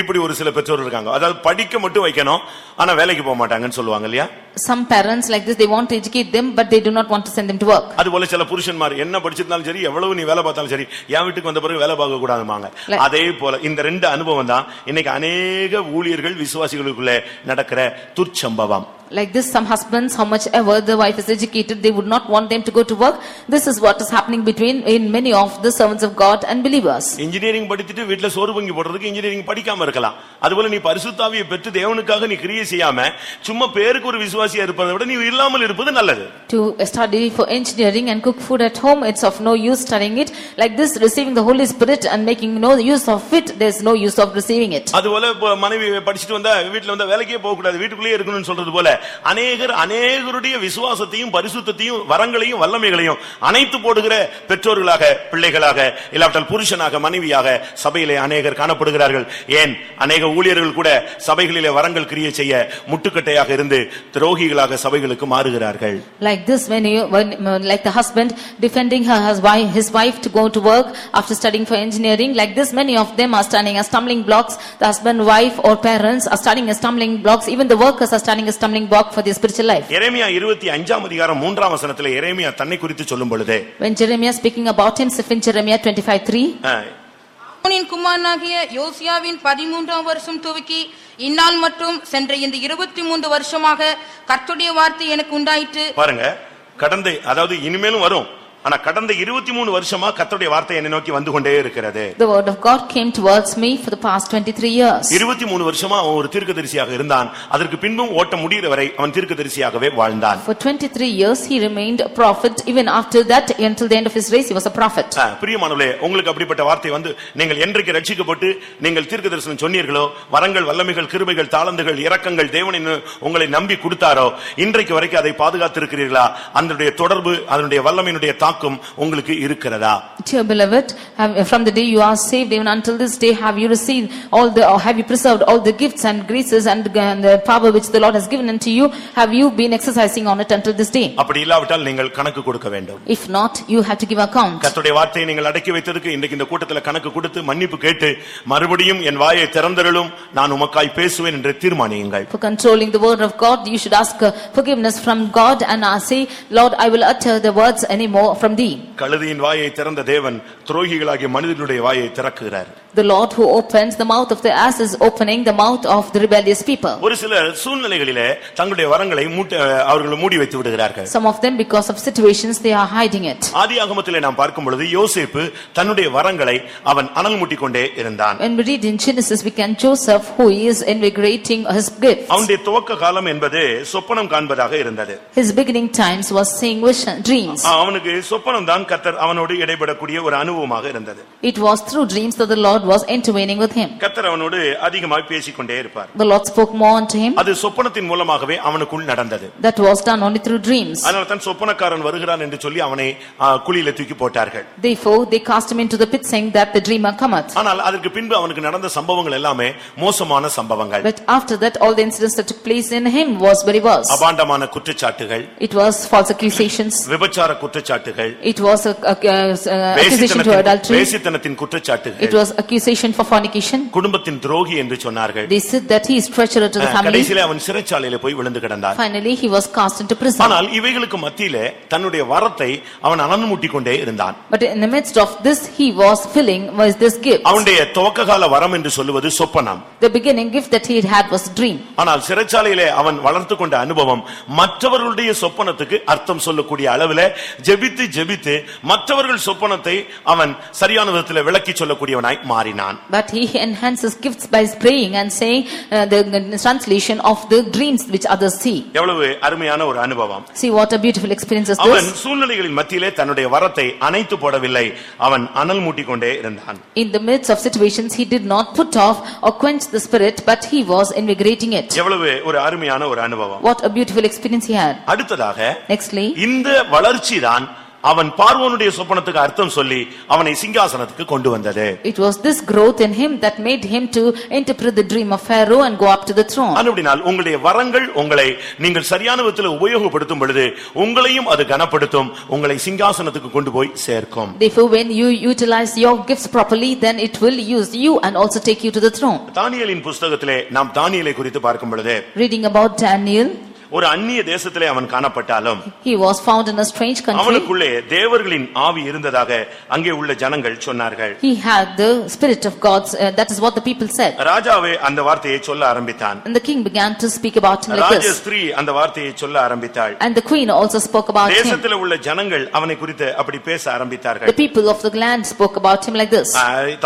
இப்படி ஒரு சில பெற்றோர் இருக்காங்க அதாவது படிக்க மட்டும் வைக்கணும் ஆனா வேலைக்கு போக மாட்டாங்கன்னு சொல்லுவாங்க இல்லையா Some parents like this, they want to educate them, but they do not want to send them to work. அது போல சில புருஷன்மார் என்ன படிச்சிருந்தாலும் சரி எவ்வளவு நீ வேலை பார்த்தாலும் சரி என் வீட்டுக்கு வந்த பிறகு வேலை பார்க்க கூடாதுமாங்க அதே போல இந்த ரெண்டு அனுபவம் தான் இன்னைக்கு அநேக ஊழியர்கள் விசுவாசிகளுக்குள்ள நடக்கிற துர்ச்சம்பவம் Like this, some husbands, how much ever the wife is educated, they would not want them to go to work. This is what is happening between, in many of the servants of God and believers. Engineering படித்துட்டு வீட்டுல சோறு பொங்கி போடுறதுக்கு engineering படிக்காம இருக்கலாம் அதுபோல நீ பரிசுத்தாவியை பெற்று தேவனுக்காக நீ கிரியை செய்யாம சும்மா பேருக்கு ஒரு விசுவாசியா இருப்பதை விட நீ இல்லாமல் இருப்பது நல்லது To study for engineering and cook food at home, it's of no use studying it. Like this, receiving the Holy Spirit and making no use of it, there's no use of receiving it. அதுபோல இப்ப மனைவி படிச்சுட்டு வந்தா வீட்டுல வந்தா வேலைக்கே போக கூடாது வீட்டுக்குள்ளேயே இருக்கணும்னு சொல்றது போல அநேகர் அநேகருடைய விசுவாசத்தையும் பரிசுத்தத்தையும் வரங்களையும் வல்லமைகளையும் அணைத்து போடுகிற பெற்றோர்களாக பிள்ளைகளாக இல்லாவிட்டால் புருஷனாக மனைவியாக சபையிலே அநேகர் காணப்படுகிறார்கள் ஏன் அநேக ஊழியர்கள் கூட சபைகளிலே வரங்கள் கிரியை செய்ய முட்டுக்கட்டையாக இருந்து துரோகிகளாக சபைகளுக்கு மாறுகிறார்கள் Like this, when you, when, like the husband defending her, his wife, his wife to go to work after studying for engineering, like this, many of them are standing as stumbling blocks. The husband, wife or parents are standing as stumbling blocks. Even the workers are standing as stumbling block for their spiritual life. எரேமியா இருபத்தி அஞ்சாம் அதிகாரம் மூன்றாம் வசனத்திலே எரேமியா தன்னை குறித்து சொல்லும் பொழுது When Jeremiah speaking about himself in Jeremiah 25:3, அஹ், ஆமோனின் குமாரனாகிய யோசியாவின் பதிமூன்றாம் வருஷம் துவக்கி இந்நாள் மற்றும் சென்ற இந்த இருபத்தி மூன்று வருஷமாக கர்த்தருடைய வார்த்தை எனக்கு உண்டாயிற்று பாருங்க கடந்த அதாவது இனிமேலும் வரும் ஆனா கடந்த இருபத்தி மூணு வருஷமா கர்த்தருடைய வார்த்தை என்னை நோக்கி வந்து கொண்டே இருக்கிறது the word of God came towards me for the past 23 years. இருபத்தி மூணு வருஷமா அவன் ஒரு தீர்க்கதரிசியாக இருந்தான் அதற்கு பின்பும் ஓட்ட முடிகிற வரை அவன் தீர்க்கதரிசியாகவே வாழ்ந்தான் For 23 years, he remained a prophet. Even after that, until the end of his race, he was a prophet. பிரியமானவர்களே உங்களுக்கு அப்படிப்பட்ட வார்த்தை வந்து நீங்கள் என்றைக்கு ரட்சிக்கப்பட்டு நீங்கள் தீர்க்க தரிசனம் சொன்னீர்களோ வரங்கள் வல்லமைகள் கிருபைகள் தாளந்துகள் இரக்கங்கள் தேவனை உங்களை நம்பி கொடுத்தாரோ இன்றைக்கு வரைக்கும் அதை பாதுகாத்திருக்கிறீர்களா அதனுடைய தொடர்பு அதனுடைய வல்லமையினுடைய தாக்கம் உங்களுக்கு இருக்கிறதா Dear beloved, have- from the day you are saved, even until this day, have you received all the, or have you preserved all the gifts and graces and and the power which the Lord has given unto you? Have you been exercising on it until this day? அப்படி இல்லாவிட்டால் நீங்கள் கணக்கு கொடுக்க வேண்டும் If not, you have to give account. கர்த்தருடைய வார்த்தையை நீங்கள் அடக்கி வைத்ததற்கு இன்றைக்கு இந்த கூட்டத்தில் கணக்கு கொடுத்து மன்னிப்பு கேட்டு மறுபடியும் என் வாயை திறந்தருளும் நான் உமக்காய் பேசுவேன் என்று தீர்மானியுங்கள் For controlling the word of God, you should ask uh, forgiveness from God and uh, say, Lord, I will utter the words anymore from thee. கழுதியின் வாயை திறந்த தேவன் துரோகிகளாகிய மனிதனுடைய வாயை திறக்குகிறார் The Lord who opens the mouth of the ass is opening the mouth of the rebellious people. ஒரு சில சூழ்நிலைகளிலே தங்களுடைய வரங்களை மூட்ட அவர்கள் மூடி வைத்து விடுகிறார்கள் Some of them, because of situations, they are hiding it. ஆதி ஆகமத்திலே நாம் பார்க்கும் பொழுது யோசேப்பு தன்னுடைய வரங்களை அவன் அனல் மூட்டிக் கொண்டே இருந்தான் When we read in Genesis, we can Joseph who is invigorating his gifts. அவனுடைய துவக்க காலம் என்பது சொப்பனம் காண்பதாக இருந்தது His beginning times was seeing vision, dreams. அவனுக்கு சொப்பனம் தான் கத்தர் அவனோடு இடைபடக்கூடிய ஒரு அனுபவமாக இருந்தது It was through dreams that the Lord was intervening with him. கத்தர் அவனோடு அதிகமாக பேசிக்கொண்டே இருப்பார் The Lord spoke more unto him. அது சொப்பனத்தின் மூலமாகவே அவனுக்குள் நடந்தது That was done only through dreams. அதனால தான் சொப்பனக்காரன் வருகிறான் என்று சொல்லி அவனை ஆ, குழியில தூக்கி போட்டார்கள் Therefore, they cast him into the pit saying that the dreamer cometh. ஆனால் அதற்கு பின்பு அவனுக்கு நடந்த சம்பவங்கள் எல்லாமே மோசமான சம்பவங்கள் But after that, all the incidents that took place in him was very worse. அபாண்டமான குற்றச்சாட்டுகள் It was false accusations. விபச்சார குற்றச்சாட்டுகள் It was a, a- a- accusation to adultery. வேசித்தனத்தின் It குற்றச்சாட்டுகள் was accusation for fornication. குடும்பத்தின் துரோகி என்று சொன்னார்கள் They said that he is treacherous to the family. கடைசியிலே அவன் சிறைச்சாலையில போய் விழுந்து கிடந்தான் Finally, he was cast into prison. ஆனால் இவைகளுக்கு மத்தியிலே தன்னுடைய வரத்தை அவன் அனன்முட்டிக் கொண்டே இருந்தான் But in the midst of this, he was filling with this gift. அவனுடைய துவக்க கால வரம் என்று சொல்லுவது சொப்பனம் The beginning gift that he had was dream. ஆனால் சிறைச்சாலையிலே அவன் வளர்த்து கொண்ட அனுபவம் மற்றவர்களுடைய சொப்பனத்துக்கு அர்த்தம் சொல்லக்கூடிய அளவிலே ஜெபித்து ஜெபித்து மற்றவர்கள் சொப்பனத்தை அவன் சரியான விதத்தில் விளக்கி சொல்லக்கூடியவனாய் மாறினான் But he enhanced his gifts by praying and saying uh, the translation of the dreams which others see. எவ்வளவு அருமையான ஒரு அனுபவம் See what a beautiful experience is அவன். சூழ்நிலைகளின் மத்தியிலே தன்னுடைய வரத்தை அணைத்து போடவில்லை அவன் அனல் மூட்டிக் கொண்டே இருந்தான் In the midst of situations, he did not put off or quench the spirit, but he was invigorating it. எவ்வளவு ஒரு அருமையான ஒரு அனுபவம் What a beautiful experience he had. அடுத்ததாக Nextly, இந்த வளர்ச்சி தான் அவன் பார்வோனுடைய சொப்பனத்துக்கு அர்த்தம் சொல்லி அவனை சிங்காசனத்துக்கு கொண்டு வந்தது It was this growth in him that made him to interpret the dream of Pharaoh and go up to the throne. அப்படினால் உங்களுடைய வரங்கள் உங்களை நீங்கள் சரியான விதத்தில் உபயோகப்படுத்தும் பொழுது உங்களையும் அது கனப்படுத்தும் உங்களை சிங்காசனத்துக்கு கொண்டு போய் சேர்க்கும் Therefore, when you utilize your gifts properly, then it will use you and also take you to the throne. தானியேலின் புஸ்தகத்திலே நாம் தானியேலை குறித்து பார்க்கும் பொழுது Reading about Daniel, ஒரு அந்நிய தேசத்திலே அவன் காணப்பட்டாலும் he was found in a strange country. அவனுக்குள்ளே தேவர்களின் ஆவி இருந்ததாக அங்கே உள்ள ஜனங்கள் சொன்னார்கள் He had the spirit of God's, uh, that is what the people said. ராஜாவே அந்த வார்த்தையை சொல்ல ஆரம்பித்தான் And the king began to speak about him like this. ராஜஸ்திரீ அந்த வார்த்தையை சொல்ல ஆரம்பித்தாள் And the queen also spoke about him. தேசத்தில் உள்ள ஜனங்கள் அவனை குறித்து அப்படி பேச ஆரம்பித்தார்கள் The people of the land spoke about him like this.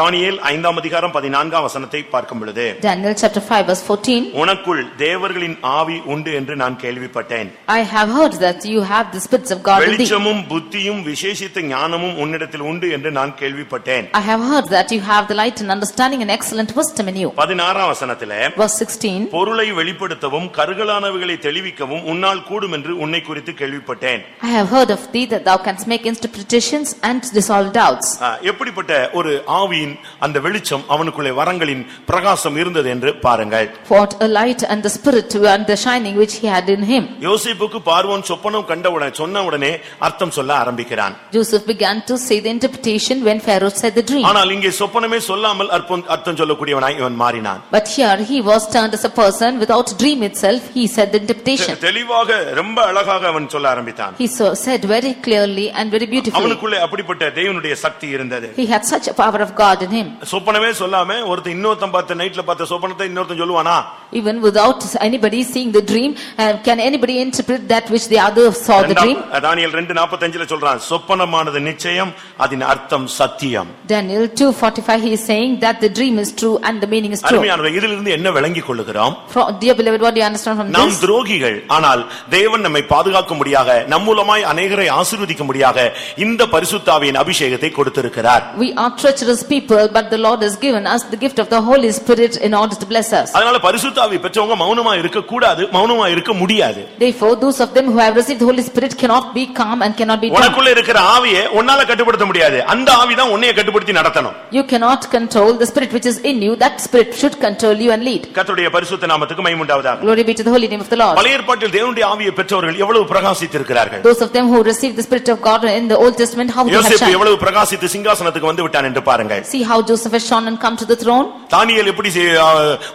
தானியேல் ஐந்தாம் அதிகாரம் பதினான்காம் வசனத்தை பார்க்கும் பொழுது Daniel chapter 5 verse 14. உனக்குள் தேவர்களின் ஆவி உண்டு என்று நான் கேள்விப்பட்டேன் I have heard that you have the spirits of God in thee. வெளிச்சமும் புத்தியும் விசேஷித்த ஞானமும் உன்னிடத்தில் உண்டு என்று நான் கேள்விப்பட்டேன் I have heard that you have the light and understanding and excellent wisdom in you. பதினாறாம் வசனத்திலே Verse 16. பொருளை வெளிப்படுத்தவும் கருகலானவைகளை தெளிவிக்கவும் உன்னால் கூடும் என்று உன்னை குறித்து கேள்விப்பட்டேன் I have heard of thee that thou canst make interpretations and dissolve doubts. ஆஹ், எப்படிப்பட்ட ஒரு ஆவியின் அந்த வெளிச்சம் அவனுக்குள்ளே வரங்களின் பிரகாசம் இருந்தது என்று பாருங்கள் What a light and the spirit and the shining which he had in him. யோசிப்புக்கு பார்வோன் சொப்பனம் கண்டவுடனே சொன்ன உடனே அர்த்தம் சொல்ல ஆரம்பிக்கிறான் Joseph began to say the interpretation when Pharaoh said the dream. ஆனால் இங்கே சொப்பனமே சொல்லாமல் அற்பம் அர்த்தம் சொல்லக்கூடியவனாய் இவன் மாறினான் But here he was turned as a person without dream itself, he said the interpretation. தெளிவாக ரொம்ப அழகாக அவன் சொல்ல ஆரம்பித்தான் He so- said very clearly and very beautifully. அவனுக்குள்ளே அப்படிப்பட்ட தேவனுடைய சக்தி இருந்தது He had such a power of God in him. சொப்பனமே சொல்லாம ஒருத்தன் இன்னொருத்தன் பார்த்த நைட்ல பார்த்த சொப்பனத்தை இன்னொருத்தன் சொல்லுவானா Even without anybody seeing the dream, uh, can anybody interpret that which the other saw the dream? தானியேல் ரெண்டு நாற்பத்தஞ்சுல சொல்றான் சொப்பனமானது நிச்சயம் அதன் அர்த்தம் சத்தியம் Daniel 2:45 he is saying that the dream is true and the meaning is true. அருமையானவர் இதிலிருந்து என்ன விளங்கிக் கொள்ளுகிறோம் Fro- Dear beloved, what do you understand from நாம் this? துரோகிகள் ஆனால் தேவன் நம்மை பாதுகாக்க முடியாக நம் மூலமாய் அநேகரை ஆசீர்வதிக்க முடியாக இந்த பரிசுத்தாவியின் அபிஷேகத்தை கொடுத்திருக்கிறார் We are treacherous people, but the Lord has given us the gift of the Holy Spirit in order to bless us. அதனால பரிசுத்தாவி பெற்றவங்க மௌனமா இருக்க கூடாது மௌனமா இருக்க முடியாது Therefore, those of them who have received the Holy Spirit cannot be calm and cannot be. உனக்குள்ள இருக்கிற ஆவியை உன்னால கட்டுப்படுத்த முடியாது அந்த ஆவிதான் உன்னைய கட்டுப்படுத்தி நடத்தணும் You cannot control the spirit which is in you, that spirit should control you and lead. கர்த்தருடைய பரிசுத்த நாமத்துக்கு மைமுண்டாவதாக Glory be to the holy name of the Lord. பழைய ஏற்பாட்டில் தேவனுடைய ஆவியை பெற்றவர்கள் எவ்வளவு பிரகாசித்திருக்கிறார்கள் Those of them who received the spirit of God in the Old Testament, how they have shined. எவ்வளவு பிரகாசித்து சிங்காசனத்துக்கு வந்து விட்டான் என்று பாருங்கள் See how Joseph has shone and come to the throne. தானியேல் எப்படி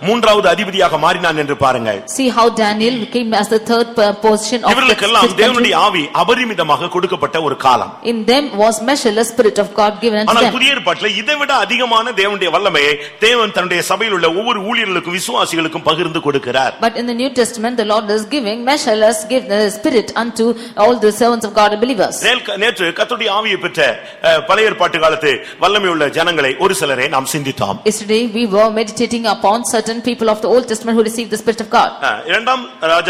மூன்றாவது அதிபதியாக மாறினான் என்று பாருங்கள் See how Daniel became as the third per- position of the இவர்களுக்கெல்லாம் spirit country. தேவனுடைய ஆவி அபரிமிதமாக கொடுக்கப்பட்ட ஒரு காலம் In them was measureless spirit of God given unto ஆனால் them. புதிய ஏற்பாட்டில் இதை விட அதிகமான தேவனுடைய வல்லமையை தேவன் தன்னுடைய சபையில் உள்ள ஒவ்வொரு ஊழியர்களுக்கும் விசுவாசிகளுக்கும் பகிர்ந்து கொடுக்கிறார் But in the New Testament, the Lord is giving measureless give the spirit unto all the servants of God and believers. நேல்- நேற்று கர்த்தருடைய ஆவியை பெற்ற அஹ், பழைய ஏற்பாட்டு காலத்து வல்லமை உள்ள ஜனங்களை ஒரு சிலரை நாம் சிந்தித்தோம் Yesterday, we were meditating upon certain people of the Old Testament who received the spirit of God. அஹ், இரண்டாம்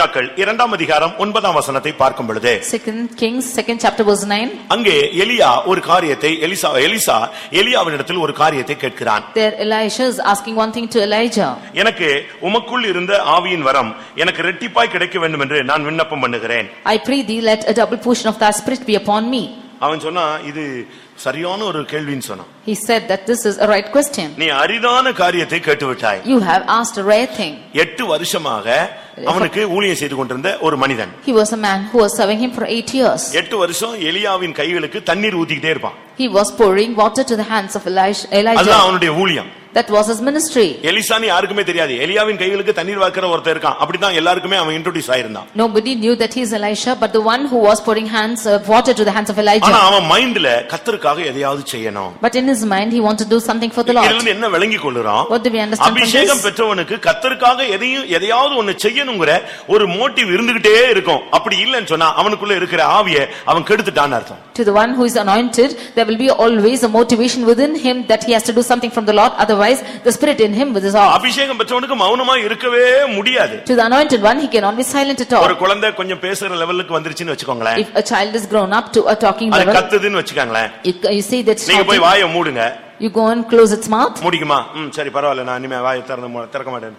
ராஜாக்கள் இரண்டாம் அதிகாரம் ஒன்பதாம் வசனத்தை பார்க்கும் பொழுது Kings, second chapter verse 9. அங்கே எலியா ஒரு காரியத்தை எலிசா எலிசா எலியாவினிடத்தில் ஒரு காரியத்தை கேட்கிறான் There Elisha is asking one thing to Elijah. எனக்கு உமக்குள் இருந்த ஆவியின் வரம் எனக்கு ரெட்டிப்பாய் கிடைக்க வேண்டும் என்று நான் விண்ணப்பம் பண்ணுகிறேன் I pray thee, let a double portion of thy spirit be upon me. அவன் சொன்னா இது சரியான ஒரு கேள்வின்னு சொன்னான் He said that this is a right question. நீ அரிதான காரியத்தை கேட்டுவிட்டாய் You have asked a rare thing. எட்டு வருஷமாக அவனுக்கு ஊழியம் செய்து கொண்டிருந்த ஒரு மனிதன் He was a man who was serving him for eight years. எட்டு வருஷம் எலியாவின் கைகளுக்கு தண்ணீர் ஊத்திக்கிட்டே இருப்பான் He was pouring water to the hands of Elisha- அதுதான் Elijah. அவனுடைய ஊழியம் That was his ministry. எலிசான்னு யாருக்குமே தெரியாது எலியாவின் கைகளுக்கு தண்ணீர் வாக்குற ஒருத்தர் இருக்கான் அப்படிதான் எல்லாருக்குமே அவன் இன்ட்ரோடியூஸ் ஆயிருந்தான் Nobody knew that he is Elisha, but the one who was pouring hands, uh, water to the hands of ஆனா Elijah. அவன் மைண்ட்ல கத்தருக்காக எதையாவது செய்யணும் But in his mind, he wanted to do something for the இதுல Lord. இருந்து என்ன விளங்கி கொள்ளுறோம் What do we understand from அபிஷேகம் this? பெற்றவனுக்கு கத்தருக்காக எதையும் எதையாவது ஒண்ணு செய்யணுங்கிற ஒரு மோட்டிவ் இருந்துகிட்டே இருக்கும் அப்படி இல்லைன்னு சொன்னா அவனுக்குள்ள இருக்கிற ஆவிய அவன் கெடுத்துட்டான்னு அர்த்தம் To the one who is anointed, there will be always a motivation within him that he has to do something from the Lord, otherwise the spirit in him is off. அபிஷேகம் பெற்றவனுக்கு மௌனமா இருக்கவே முடியாது To the anointed one, he cannot be silent at ஒரு all. குழந்தை கொஞ்சம் பேசுற லெவலுக்கு வந்துருச்சுன்னு வச்சுக்கோங்களேன் If a child is grown up to a talking அது level, கத்துதுன்னு வச்சுக்கோங்களேன் you say that நீங்க போய் வாயை மூடுங்க you go and close its mouth. முடிக்குமா ம் சரி பரவாயில்ல நான் இனிமே வாயை திறந்து திறக்க மாட்டேன்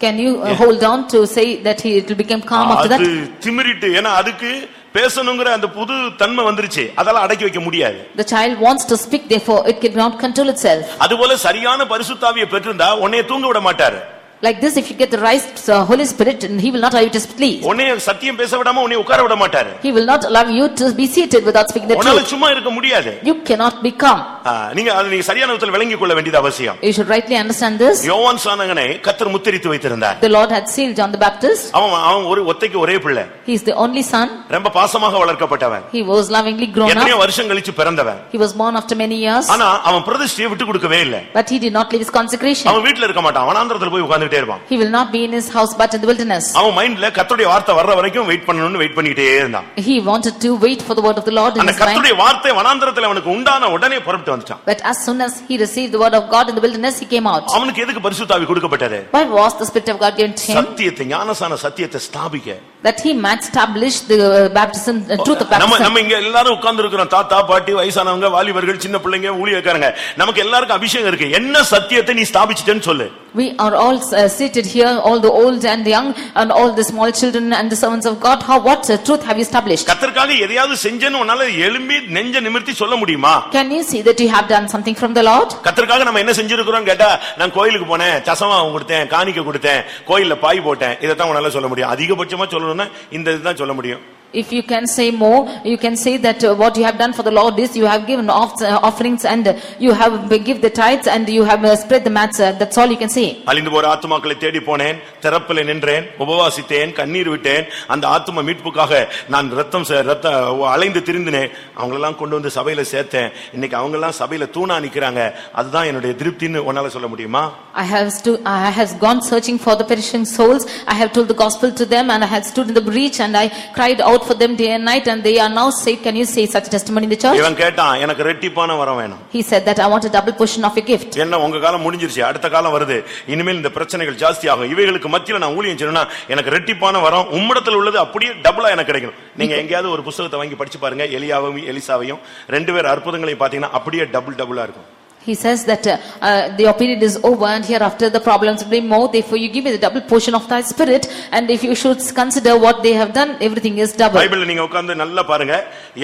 Can you uh, hold on to say that he, it will become calm after அது that? திமிரிட்டு ஏன்னா அதுக்கு பேசணுங்கிற அந்த புது தன்மை வந்துருச்சு அதெல்லாம் அடக்கி வைக்க முடியாது The child wants to speak, therefore it cannot control itself. அதுபோல சரியான பரிசுத்தாவியை பெற்றிருந்தா உன்னைய தூங்க விட மாட்டாரு Like this, if you get the right uh, Holy Spirit, and he will not allow you to sleep. உன்னைய சத்தியம் பேச விடாம உன்னை உட்கார விட மாட்டாரு He will not allow you to be seated without speaking the உன்னால truth. சும்மா இருக்க முடியாது You cannot be calm. ஆ, நீங்க அதை நீங்க சரியான விதத்தில் விளங்கிக் கொள்ள வேண்டியது அவசியம் You should rightly understand this. யோவான் சானகனை கத்தர் முத்திரித்து வைத்திருந்தார் The Lord had sealed John the Baptist. அவன் அவன் ஒரு ஒத்தைக்கு ஒரே பிள்ளை He is the only son. ரொம்ப பாசமாக வளர்க்கப்பட்டவன் He was lovingly grown up. வருஷம் கழிச்சு பிறந்தவன் He was born after many years, ஆனா அவன் பிரதிஷ்டையை விட்டு கொடுக்கவே இல்லை but he did not leave his consecration. அவன் வீட்டுல இருக்க மாட்டான் வனாந்திரத்துல போய் உட்கார்ந்துட்டே இருப்பான் He will not be in his house but in the wilderness. அவன் மைண்ட்ல கர்த்தருடைய வார்த்தை வர்ற வரைக்கும் வெயிட் பண்ணணும்னு வெயிட் பண்ணிட்டே இருந்தான் He wanted to wait for the word of the Lord in அந்த his mind. கர்த்தருடைய வார்த்தை வனாந்திரத்துல அவனுக்கு உண்டான உடனே புறப்பட்டு வந்துட்டான் But as soon as he received the word of God in the wilderness, he came out. அவனுக்கு எதுக்கு பரிசுத்தாவி கொடுக்கப்பட்டது Why was the Spirit of God given to him? சத்தியத்தை ஞானசான சத்தியத்தை ஸ்தாபிக்க That he might establish the uh, baptism, uh, truth of நம்ம baptism. நம்ம இங்க எல்லாரும் உட்கார்ந்து இருக்கிறோம் தாத்தா பாட்டி வயசானவங்க வாலிபர்கள் சின்ன பிள்ளைங்க ஊழியக்காரங்க நமக்கு எல்லாருக்கும் அபிஷேகம் இருக்கு என்ன சத்தியத்தை நீ ஸ்தாபிச்சிட்டேன்னு சொல்லு We are all uh, seated here, all the old and the young, and all the small children and the servants of God. How, what uh, truth have you established? கத்தருக்காக எதையாவது செஞ்சேன்னு உன்னால எழும்பி நெஞ்ச நிமிர்த்தி சொல்ல முடியுமா Can you see that you have done something from the Lord? கத்தருக்காக நம்ம என்ன செஞ்சிருக்கிறோம் கேட்டா நான் கோயிலுக்கு போனேன் சசமா கொடுத்தேன் காணிக்க கொடுத்தேன் கோயில்ல பாய் போட்டேன். இதைத்தான் உன்னால சொல்ல முடியும். அதிகபட்சமா சொல்லணும்னா இந்த இதுதான் சொல்ல முடியும். If you can say more, you can say that uh, what you have done for the Lord is you have given off- uh, offerings and uh, you have uh, give the tithes and you have uh, spread the mats. uh, That's all you can say. அழிந்து போற ஆத்துமாக்களை தேடி போனேன் திறப்பில் நின்றேன் உபவாசித்தேன் கண்ணீர் விட்டேன் அந்த ஆத்தும மீட்புக்காக நான் ரத்தம் சே- ரத்த அலைந்து திரிந்தினேன் அவங்களெல்லாம் கொண்டு வந்து சபையில சேர்த்தேன் இன்னைக்கு அவங்க எல்லாம் சபையில தூணா நிக்கிறாங்க அதுதான் என்னுடைய திருப்தின்னு உன்னால சொல்ல முடியுமா I have stu- I have gone searching for the perishing souls. I have told the gospel to them and I have stood in the breach and I cried out for them day and night and they are now saved. Can you say such testimony in the church? இவன் கேட்டான் எனக்கு ரெட்டிப்பான வரம் வேணும் He said that I want a double portion of your gift. என்ன உங்க காலம் முடிஞ்சிருச்சு அடுத்த காலம் வருது இனிமேல் இந்த பிரச்சனைகள் ஜாஸ்தி ஆகும் இவைகளுக்கு மத்தியில நான் ஊழியம் செய்யணும்னா எனக்கு ரெட்டிப்பான வரம் உம்மிடத்தில் உள்ளது அப்படியே டபுளா எனக்கு கிடைக்கணும் நீங்க எங்கேயாவது ஒரு புத்தகத்தை வாங்கி படிச்சு பாருங்க எலியாவையும் எலிசாவையும் ரெண்டு பேர் அற்புதங்களையும் பாத்தீங்கன்னா அப்படியே டபுள் டபுளா இருக்கும் He says that uh, uh, your period is over and hereafter the problems will be more. Therefore you give me the double portion of thy spirit and if you should consider what they have done, everything is double. பைபிள்ல நீங்க உட்கார்ந்து நல்லா பாருங்க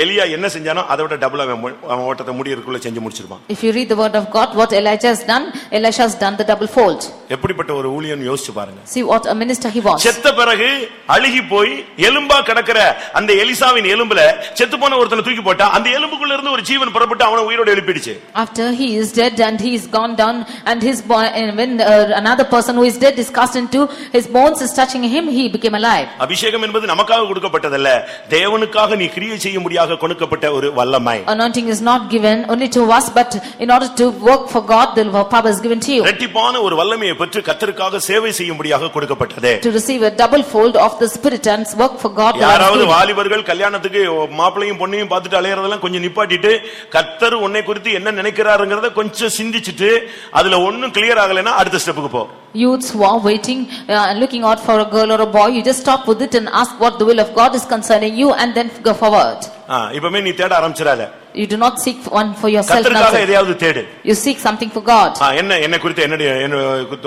எலியா என்ன செஞ்சானோ அதை விட டபுளா அவன் ஓட்டத்தை முடியறதுக்குள்ள செஞ்சு முடிச்சிருப்பான் If you read the word of God, what Elijah has done, Elisha has done the double fold. எப்படிப்பட்ட ஒரு ஊழியன் யோசிச்சு பாருங்க See what a minister he was. செத்த பிறகு அழுகி போய் எலும்பா கிடக்கிற அந்த எலிசாவின் எலும்புல செத்து போன ஒருத்தனை தூக்கி போட்டா அந்த எலும்புக்குள்ள இருந்து ஒரு ஜீவன் புறப்பட்டு அவனை உயிரோட எழுப்பிடுச்சு After he is dead and he is gone down and his boy, and when uh, another person who is dead is cast into his bones is touching him, he became alive. அபிஷேகம் என்பது நமக்காக கொடுக்கப்பட்டதல்ல தேவனுக்காக நீ கிரியை செய்யும்படியாக கொடுக்கப்பட்ட ஒரு வல்லமை Anointing is not given only to us, but in order to work for God, the power is given to you. ரெட்டிப்பான ஒரு வல்லமையை பெற்று கத்தருக்காக சேவை செய்யும்படியாக கொடுக்கப்பட்டது To receive a double fold of the spirit and work for God. the Lord is யாராவது given. வாலிபர்கள் கல்யாணத்துக்கு மாப்பிளையும் பொண்ணையும் பார்த்துட்டு அலையறதெல்லாம் கொஞ்சம் நிப்பாட்டிட்டு கத்தர் உன்னை குறித்து என்ன நினைக்கிறாருங்கிறத கொஞ்சம் சிந்திச்சுட்டு அதுல ஒண்ணும் கிளியர் ஆகலைன்னா அடுத்த ஸ்டெப்புக்கு போ Youths who are waiting uh, and looking out for a girl or a boy, you just stop with it and ask what the will of God is concerning you and then go forward. ஆ, இப்பமே நீ தேட ஆரம்பிச்சிடாத You do not seek one for yourself. கத்தருக்காக now. எதையாவது தேடு You seek something for God. என்ன என்ன குறித்து என்னுடைய என்ன-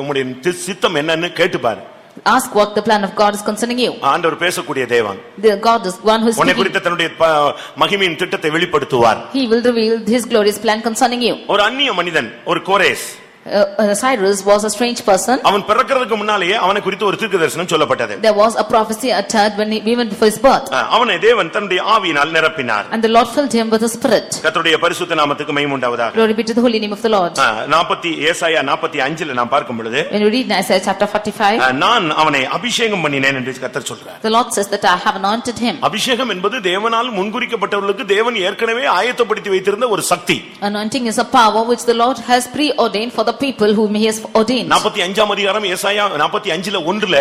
உம்முடைய தி- சித்தம் என்னன்னு கேட்டு பாரு Ask what the plan of God is concerning you. ஆண்டவர் பேசக்கூடிய தேவன் The God is one who is உன்னை. குறித்த தன்னுடைய மகிமையின் திட்டத்தை வெளிப்படுத்துவார் He will reveal his glorious plan concerning you. ஒரு அந்நிய மனிதன் ஒரு கோரேஸ் Uh, uh, Cyrus was a strange person. அவன் பிறக்கிறதுக்கு முன்னாலேயே அவனை குறித்து ஒரு தீர்க்க தரிசனம் சொல்லப்பட்டது There was a prophecy uttered when he, even before his birth. ஆ, அவனை தேவன் தன்னுடைய ஆவியினால் நிரப்பினார் And the Lord filled him with the Spirit. கர்த்தருடைய பரிசுத்த நாமத்துக்கு மைமுண்டாவதாக Glory be to the holy name of the Lord. நாற்பத்தி ஏசாயா நாற்பத்தி அஞ்சுல நான் பார்க்கும் பொழுது When you read in Isaiah chapter 45, ஆ, நான் அவனை அபிஷேகம் பண்ணினேன் என்று கர்த்தர் சொல்றார் the Lord says that I have anointed him. அபிஷேகம் என்பது தேவனால் முன்குறிக்கப்பட்டவர்களுக்கு தேவன் ஏற்கனவே ஆயத்தப்படுத்தி வைத்திருந்த ஒரு சக்தி Anointing is a power which the Lord has preordained for the people whom he has ordained. நாற்பத்தி அஞ்சாம் அதிகாரம் ஏசாயா நாற்பத்தி அஞ்சுல ஒன்றுல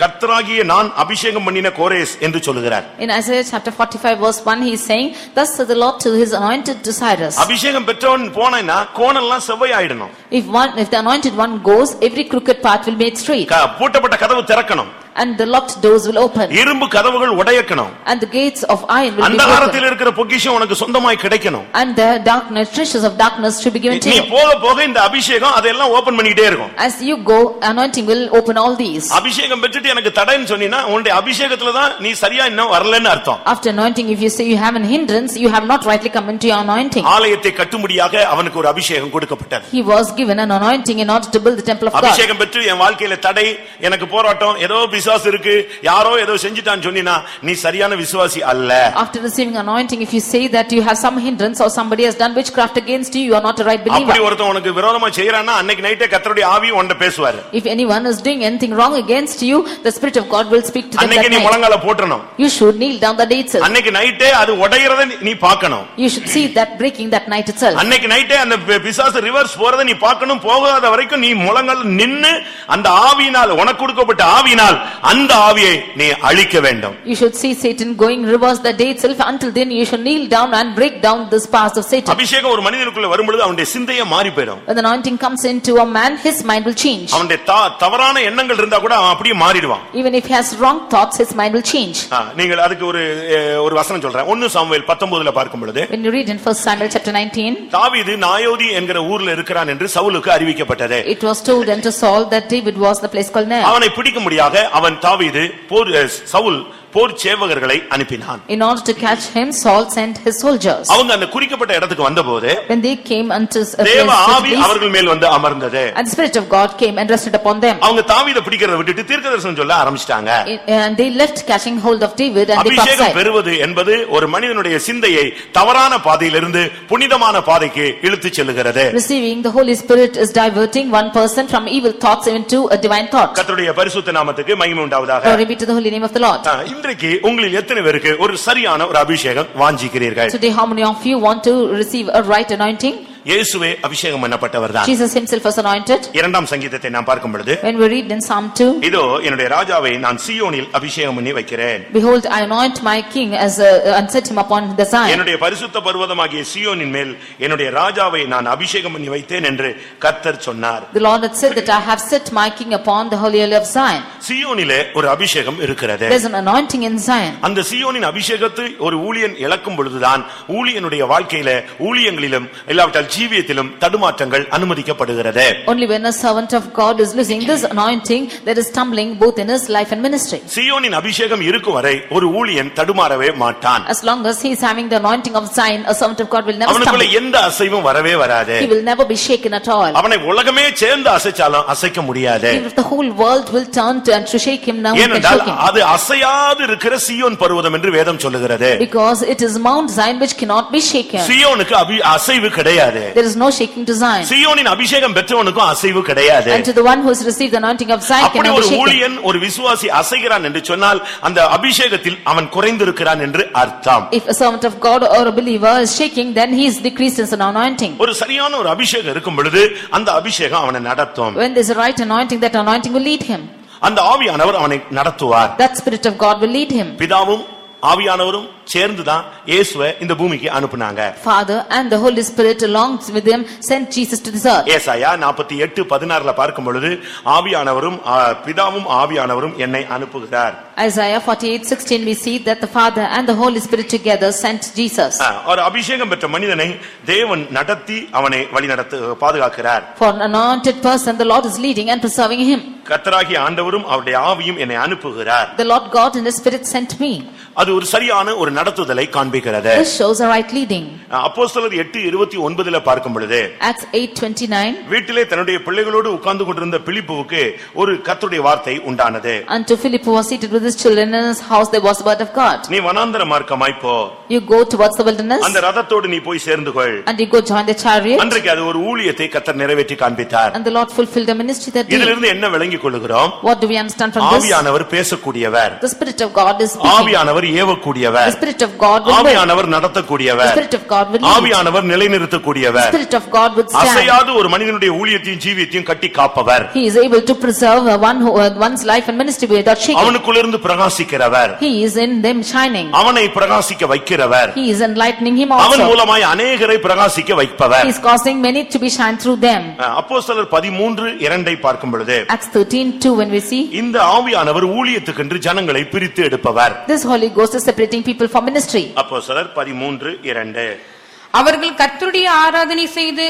கர்த்தராகிய நான் அபிஷேகம் பண்ணின கோரேஸ் என்று சொல்லுகிறார் In Isaiah chapter 45 verse 1 he is saying, Thus said the Lord to his anointed to Cyrus. அபிஷேகம் பெற்றவன் போனேன்னா கோணெல்லாம் செவ்வையாயிடணும் If one, if the anointed one goes, every crooked path will be made straight. பூட்டப்பட்ட கதவு திறக்கணும் and the locked doors will open இரும்பு கதவுகள் உடையக்கணும் and the gates of iron will be அந்தகாரத்தில் broken இருக்கிற பொக்கிஷம் உனக்கு சொந்தமாய் கிடைக்கணும் and the darkness treasures of darkness should be given to நீ you போக போக இந்த அபிஷேகம் அதெல்லாம் ஓபன் பண்ணிட்டே இருக்கும் as you go anointing will open all these அபிஷேகம் பெற்றுட்டு எனக்கு தடைன்னு சொன்னீங்கன்னா உன்னுடைய அபிஷேகத்துல தான் நீ சரியா இன்னும் வரலன்னு அர்த்தம் after anointing if you say you have an hindrance you have not rightly come into your anointing ஆலயத்தை கட்டும்படியாக அவனுக்கு ஒரு அபிஷேகம் கொடுக்கப்பட்டது he was given an anointing in order to build the temple of God அபிஷேகம் பெற்று என் வாழ்க்கையில தடை எனக்கு போராட்டம் ஏதோ பிசாசு இருக்கு யாரோ ஏதோ செஞ்சுட்டான்னு சொன்னீனா நீ சரியான விசுவாசி அல்ல after receiving anointing if you say that you have some hindrance or somebody has done witchcraft against you you are not a right அப்படி believer ஒருத்தன் உனக்கு விரோதமா செய்யறான்னா அன்னைக்கு நைட்டே கத்தருடைய ஆவி உன்ட பேசுவாரு if anyone is doing anything wrong against you the spirit of God will speak to them அன்னைக்கு நீ முழங்கால போட்டுறணும் you should kneel down the day itself அன்னைக்கு நைட்டே அது உடையறத நீ பார்க்கணும் you should see that breaking that night itself அன்னைக்கு நைட்டே அந்த பிசாசு ரிவர்ஸ் போறதை நீ பார்க்கணும் போகாத வரைக்கும் நீ முழங்கால் நின்னு அந்த ஆவியினால் உனக்கு கொடுக்கப்பட்ட ஆவியினால் அந்த ஆவியை நீ அழிக்க வேண்டும் You should see Satan going reverse the day itself. Until then, you should kneel down and break down this path of Satan. அபிஷேகம் ஒரு மனிதனுக்குள்ள வரும்பொழுது அவனுடைய சிந்தையே மாறி போயிடும் When the anointing comes into a man, his mind will change. அவனுடைய தா- தவறான எண்ணங்கள் இருந்தா கூட அவன் அப்படியே மாறிடுவான் Even if he has wrong thoughts, his mind will change. ஆ, நீங்கள் அதுக்கு ஒரு அஹ், ஒரு வசனம் சொல்றேன் ஒன்னு சாமுவேல் பத்தொன்பதுல பார்க்கும் பொழுது When you read in 1 Samuel chapter 19, தாவீது நாயோதி என்கிற ஊர்ல இருக்கிறான் என்று சவுலுக்கு அறிவிக்கப்பட்டது it was told unto Saul that David was the place called Ner. அவனை பிடிக்கும்படியாக அவன் தாவீது போர் சவுல் போர் சேவகர்களை அனுப்பினான் In order to catch him, Saul sent his soldiers. அவங்க அந்த குறிக்கப்பட்ட இடத்துக்கு வந்தபோது When they came unto தேவ ஆவி அவர்கள் மேல் வந்து அமர்ந்தது and the Spirit of God came and rested upon them. அவங்க தாவீதை பிடிக்கிறத விட்டுட்டு தீர்க்கதரிசனம் சொல்ல ஆரம்பிச்சிட்டாங்க And they left catching hold of David and they அபிஷேகம். பெறுவது என்பது ஒரு மனிதனுடைய சிந்தையை தவறான பாதையிலிருந்து புனிதமான பாதைக்கு இழுத்துச் செல்லுகிறது Receiving the Holy Spirit is diverting one person from evil thoughts into a divine thought. கர்த்தருடைய பரிசுத்த நாமத்துக்கு மகிமை உண்டாவதாக Glory be to the holy name of the Lord. ஆ, இன்றைக்கு உங்களில் எத்தனை பேருக்கு ஒரு சரியான ஒரு அபிஷேகம் வாஞ்சிக்கிறீர்கள் Today, how many of you want to receive a right anointing? இயேசுவே அபிஷேகம் பண்ணப்பட்டவர் தான் Jesus himself was anointed. இரண்டாம் சங்கீதத்தை நாம் பார்க்கும் பொழுது When we read in Psalm 2, இதோ என்னுடைய ராஜாவை நான் சியோனில் அபிஷேகம் பண்ணி வைக்கிறேன் Behold, I anoint my king as a, and set him upon the Zion. என்னுடைய பரிசுத்த பர்வதமாகிய சியோனின் மேல் என்னுடைய ராஜாவை நான் அபிஷேகம் பண்ணி வைத்தேன் என்று கர்த்தர் சொன்னார் The Lord had said that I have set my king upon the holy hill of Zion. சியோனிலே ஒரு அபிஷேகம் இருக்கிறது There's an anointing in Zion. அந்த சியோனின் அபிஷேகத்தை ஒரு ஊழியன் இழக்கும் பொழுதுதான் ஊழியனுடைய வாழ்க்கையில ஊழியங்களிலும் இல்லாவிட்டால் ஜீவியத்திலும் தடுமாற்றங்கள் அனுமதிக்கப்படுகிறது Only when a servant of God is losing this anointing, there is stumbling both in his life and ministry. சியோனின் அபிஷேகம் இருக்கும் வரை ஒரு ஊழியன் தடுமாறவே மாட்டான் As long as he is having the anointing of Zion, a servant of God will never அவனுக்குள்ள stumble. எந்த அசைவும் வரவே வராது He will never be shaken at all. அவனை உலகமே சேர்ந்து அசைச்சாலும் அசைக்க முடியாது Even if the whole world will turn to and to shake him now, he can ஏனென்றால் shake him. அது அசையாது இருக்கிற சியோன் பர்வதம் என்று வேதம் சொல்லுகிறது Because it is Mount Zion which cannot be shaken. சியோனுக்கு அபி- அசைவு கிடையாது There is no shaking to Zion. சியோனின் அபிஷேகம் பெற்றவனுக்கும் அசைவு கிடையாது And to the one who has received the anointing of Zion அப்படி ஒரு. ஊழியன் ஒரு விசுவாசி அசைகிறான் என்று சொன்னால் அந்த அபிஷேகத்தில் அவன் குறைந்திருக்கிறான் என்று அர்த்தம் If a servant of God or a believer is shaking, then he is decreased in an anointing. ஒரு சரியான ஒரு அபிஷேகம் இருக்கும் பொழுது அந்த அபிஷேகம் அவனை நடத்தும் When there is a right anointing, that anointing will lead him. அந்த ஆவியானவர் அவனை நடத்துவார் That spirit of God will lead him. பிதாவும் ஆவியானவரும் சேர்ந்துதான் இயேசுவை இந்த பூமிக்கு அனுப்புனாங்க Father and the Holy Spirit along with them sent Jesus to this earth. ஏசாயா நாற்பத்தி எட்டு பதினாறுல பார்க்கும் பொழுது ஆவியானவரும் பிதாவும் ஆவியானவரும் என்னை அனுப்புகிறார் Isaiah 48:16 we see that the Father and the Holy Spirit together sent Jesus. ஒரு அபிஷேகம் பெற்ற மனிதனை தேவன் நடத்தி அவனை வழிநடத்து பாதுகாக்கிறார் For an anointed person, the Lord is leading and preserving him. கர்த்தராகிய ஆண்டவரும் அவருடைய ஆவியும் என்னை அனுப்புகிறார் The Lord God and His Spirit sent me. அது ஒரு சரியான ஒரு நடத்துதலை காண்பிக்கிறது This shows a right leading. அப்போஸ்தலர் எட்டு இருபத்தி ஒன்பதுல பார்க்கும் பொழுது Acts 8:29 வீட்டிலே தன்னுடைய பிள்ளைகளோடு உட்கார்ந்து கொண்டிருந்த பிலிப்புவுக்கு ஒரு கர்த்தருடைய வார்த்தை உண்டானது Unto Philip who was seated with his children in his house, there was a word of God. நீ வனாந்தர மார்க்கமாய் போ You go towards the wilderness அந்த ரதத்தோடு நீ போய் சேர்ந்து கொள் and you go join the chariot. அன்றைக்கு அது ஒரு ஊழியத்தை கர்த்தர் நிறைவேற்றி காண்பித்தார் And the Lord fulfilled the ministry that day. இதிலிருந்து என்ன விளங்கிக் கொள்கிறோம் What do we understand from this? ஆவியானவர் பேசக்கூடியவர் The Spirit of God is speaking. ஆவியானவர் The ஏவக்கூடியவர் Spirit of God will move. ஆவியானவர் The நடத்தக்கூடியவர் Spirit of God will lead. ஆவியானவர் The நிலைநிறுத்தக்கூடியவர் Spirit of God would stand. அசையாது ஒரு மனிதனுடைய ஊழியத்தையும் ஜீவியத்தையும் கட்டி காப்பவர் He is able to preserve uh, one who, uh, one's life and ministry without shaking. அவனுக்குள்ளிருந்து பிரகாசிக்கிறவர் He is in them shining. அவனை பிரகாசிக்க வைக்கிறவர் He is enlightening him அவன். மூலமாய் அநேகரை பிரகாசிக்க வைப்பவர் He is causing many to be shine through them. அப்போஸ்தலர் பதிமூன்று இரண்டை பார்க்கும் பொழுது Acts 13:2 when we see, இந்த ஆவியானவர் ஊழியத்துக்கென்று ஜனங்களை பிரித்து எடுப்பவர் this Holy Ghost is separating people for ministry. அப்போ சிலர் பதிமூன்று இரண்டு அவர்கள் கர்த்தருடைய ஆராதனை செய்து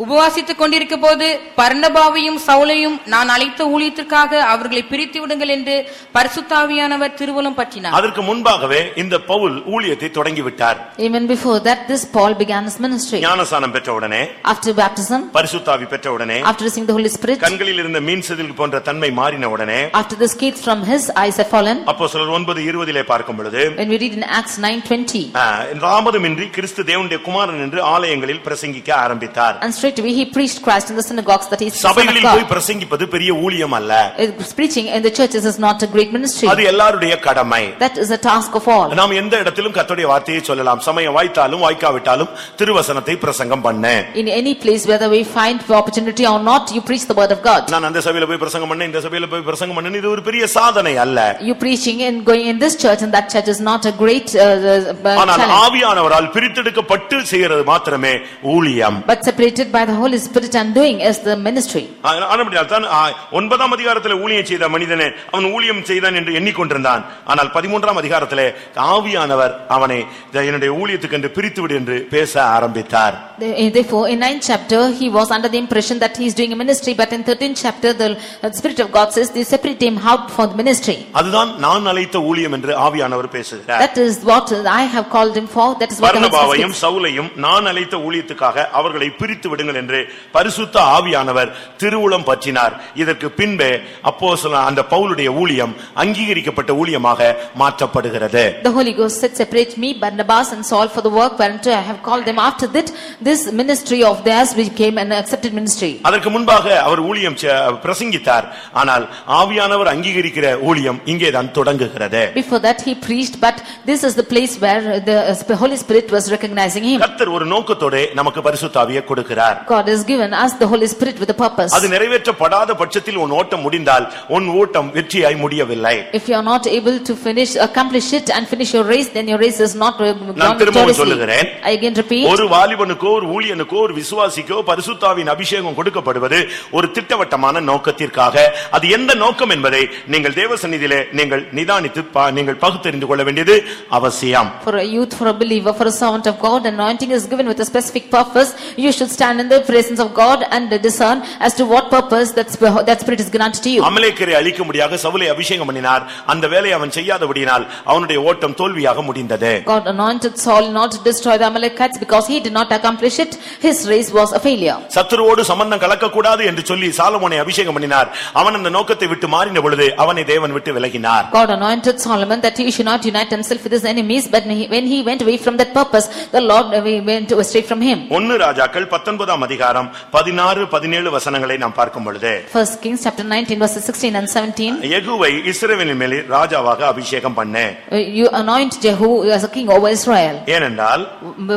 உபவாசித்துக் கொண்டிருக்க போது பர்ணபாவையும் சவுலையும் நான் அழைத்த ஊழியத்திற்காக அவர்களை பிரித்து விடுங்கள் என்று பரிசுத்தாவியானவர் திருவலம் பற்றினார். அதற்கு முன்பாகவே இந்த பவுல் ஊழியத்தை தொடங்கிவிட்டார். Even before that, this Paul began his ministry. ஞானசானம் பெற்ற உடனே After baptism, பரிசுத்தாவி பெற்ற உடனே after receiving the Holy Spirit, கண்களில் இருந்த மீன் செதில் போன்ற தன்மை மாறின உடனே after the scales from his eyes have fallen, அப்போ சிலர் ஒன்பது இருபதிலே பார்க்கும் பொழுது when we read in Acts 9:20, ஆ, தாமதமின்றி கிறிஸ்து தேவனுடைய குமாரன் என்று ஆலயங்களில் பிரசங்கிக்க ஆரம்பித்தார். and straightway he preached Christ in the synagogues that he is சபைகளில் போய். பிரசங்கிப்பது பெரிய ஊழியம் அல்ல Uh, Preaching in the churches is not a great ministry. அது எல்லாருடைய கடமை That is a task of all. நாம் எந்த இடத்திலும் கர்த்தருடைய வார்த்தையை சொல்லலாம் சமயம் வாய்த்தாலும் வாய்க்காவிட்டாலும் திருவசனத்தை பிரசங்கம் பண்ண In any place, whether we find opportunity or not, you preach the word of God. நான் அந்த சபையில போய் பிரசங்கம் பண்ணேன் இந்த சபையில போய் பிரசங்கம் பண்ணேன் இது ஒரு பெரிய சாதனை அல்ல You preaching and going in this church and that church is not a great uh, uh, ஆனால். ஆவியானவரால் பிரித்தெடுக்கப்பட்டு செய்கிறது மாத்திரமே ஊழியம் But separated by the Holy Spirit and doing is the ministry. ஆனபடியால் தான் ஒன்பதாம் அதிகாரத்தில் ஊழியம் செய்த மனிதனே அவன் ஊழியம் செய்தான் என்று எண்ணிக்கொண்டிருந்தான் ஆனால் பதிமூன்றாம் அதிகாரத்திலே ஆவியானவர் அவனை "இதை என்னுடைய ஊழியத்துக்கு என்று பிரித்து விடு என்று பேச ஆரம்பித்தார் Therefore, in ninth chapter, he was under the impression that he is doing a ministry, but in thirteenth chapter, the uh, Spirit of God says, they separate him out for the ministry. அதுதான் நான் அழைத்த ஊழியம் என்று ஆவியானவர் பேசுகிறார் That is what I have called him for, that is what speaks. சவுலையும் நான் அழைத்த ஊழியத்துக்காக அவர்களை பிரித்து விடுங்கள் என்று பரிசுத்த ஆவியானவர் திருவுளம் பற்றினார் இதற்கு பின்பே அப்போ அந்த பவுலுடைய ஊழியம் அங்கீகரிக்கப்பட்ட ஊழியமாக மாற்றப்படுகிறது The Holy Ghost said, separate me, Barnabas and Saul for the work whereunto I have called them. After that, this ministry of theirs became an accepted ministry. அதற்கு முன்பாக அவர் ஊழியம் பிரசங்கித்தார் ஆனால் ஆவியானவர் அங்கீகரிக்கிற ஊழியம் இங்கேதான் தொடங்குகிறது Before that, he preached, but this is the place where the uh, Holy Spirit was recognizing him. கர்த்தர் ஒரு நோக்கத்தோட நமக்கு பரிசுத்தாவியை கொடுக்கிறார் God has given us the Holy Spirit with a purpose. அது நிறைவேற்றப்படாத பட்சத்தில் உன் ஓட்டம் முடிந்தால் உன் ஓட்டம் வெற்றியாய் முடியவில்லை If you are not able to finish, accomplish it and finish your race, then your race is not uh, நான் திரும்பவும். சொல்லுகிறேன். I again repeat, ஒரு வாலிபனுக்கோ ஒரு ஊழியனுக்கோ ஒரு விசுவாசிக்கோ பரிசுத்தாவின் அபிஷேகம் கொடுக்கப்படுவது ஒரு திட்டவட்டமான நோக்கத்திற்காக அது எந்த நோக்கம் என்பதை நீங்கள் தேவ சந்நிதியிலே நீங்கள் நிதானித்து நீங்கள் பகுத்தறிந்து கொள்ள வேண்டியது அவசியம் for a youth, for a believer, for a servant of God, anointing is given with a specific purpose. You should stand in the presence of God and discern as to what purpose that sp- that Spirit is granted to you. அமலேக்கரை அழிக்கும்படியாக சவுலை அபிஷேகம் பண்ணினார் அந்த வேலையை அவன் செய்யாதபடியினால் அவனுடைய ஓட்டம் தோல்வியாக முடிந்தது God anointed Saul not to destroy the Amalekites because he did not accomplish it. His race was a failure. சத்துருவோடு சம்பந்தம் கலக்கக்கூடாது என்று சொல்லி சாலமோனை அபிஷேகம் பண்ணினார் அவன் அந்த நோக்கத்தை விட்டு மாறின பொழுது அவனை தேவன் விட்டு விலகினார் God anointed Solomon that he should not unite himself with his enemies, but he- when he went away from that purpose, the Lord uh, went astray from him. ஒன்னு ராஜாக்கள் பத்தொன்பதாம் அதிகாரம் பதினாறு பதினேழு வசனங்களை நாம் பார்க்கும் பொழுது First Kings chapter 19 verses 16 and 17. யெகூவை இஸ்ரவேலின் மேலே ராஜாவாக அபிஷேகம் பண்ணு Uh, You anoint Jehu as a king over Israel. ஏனென்றால்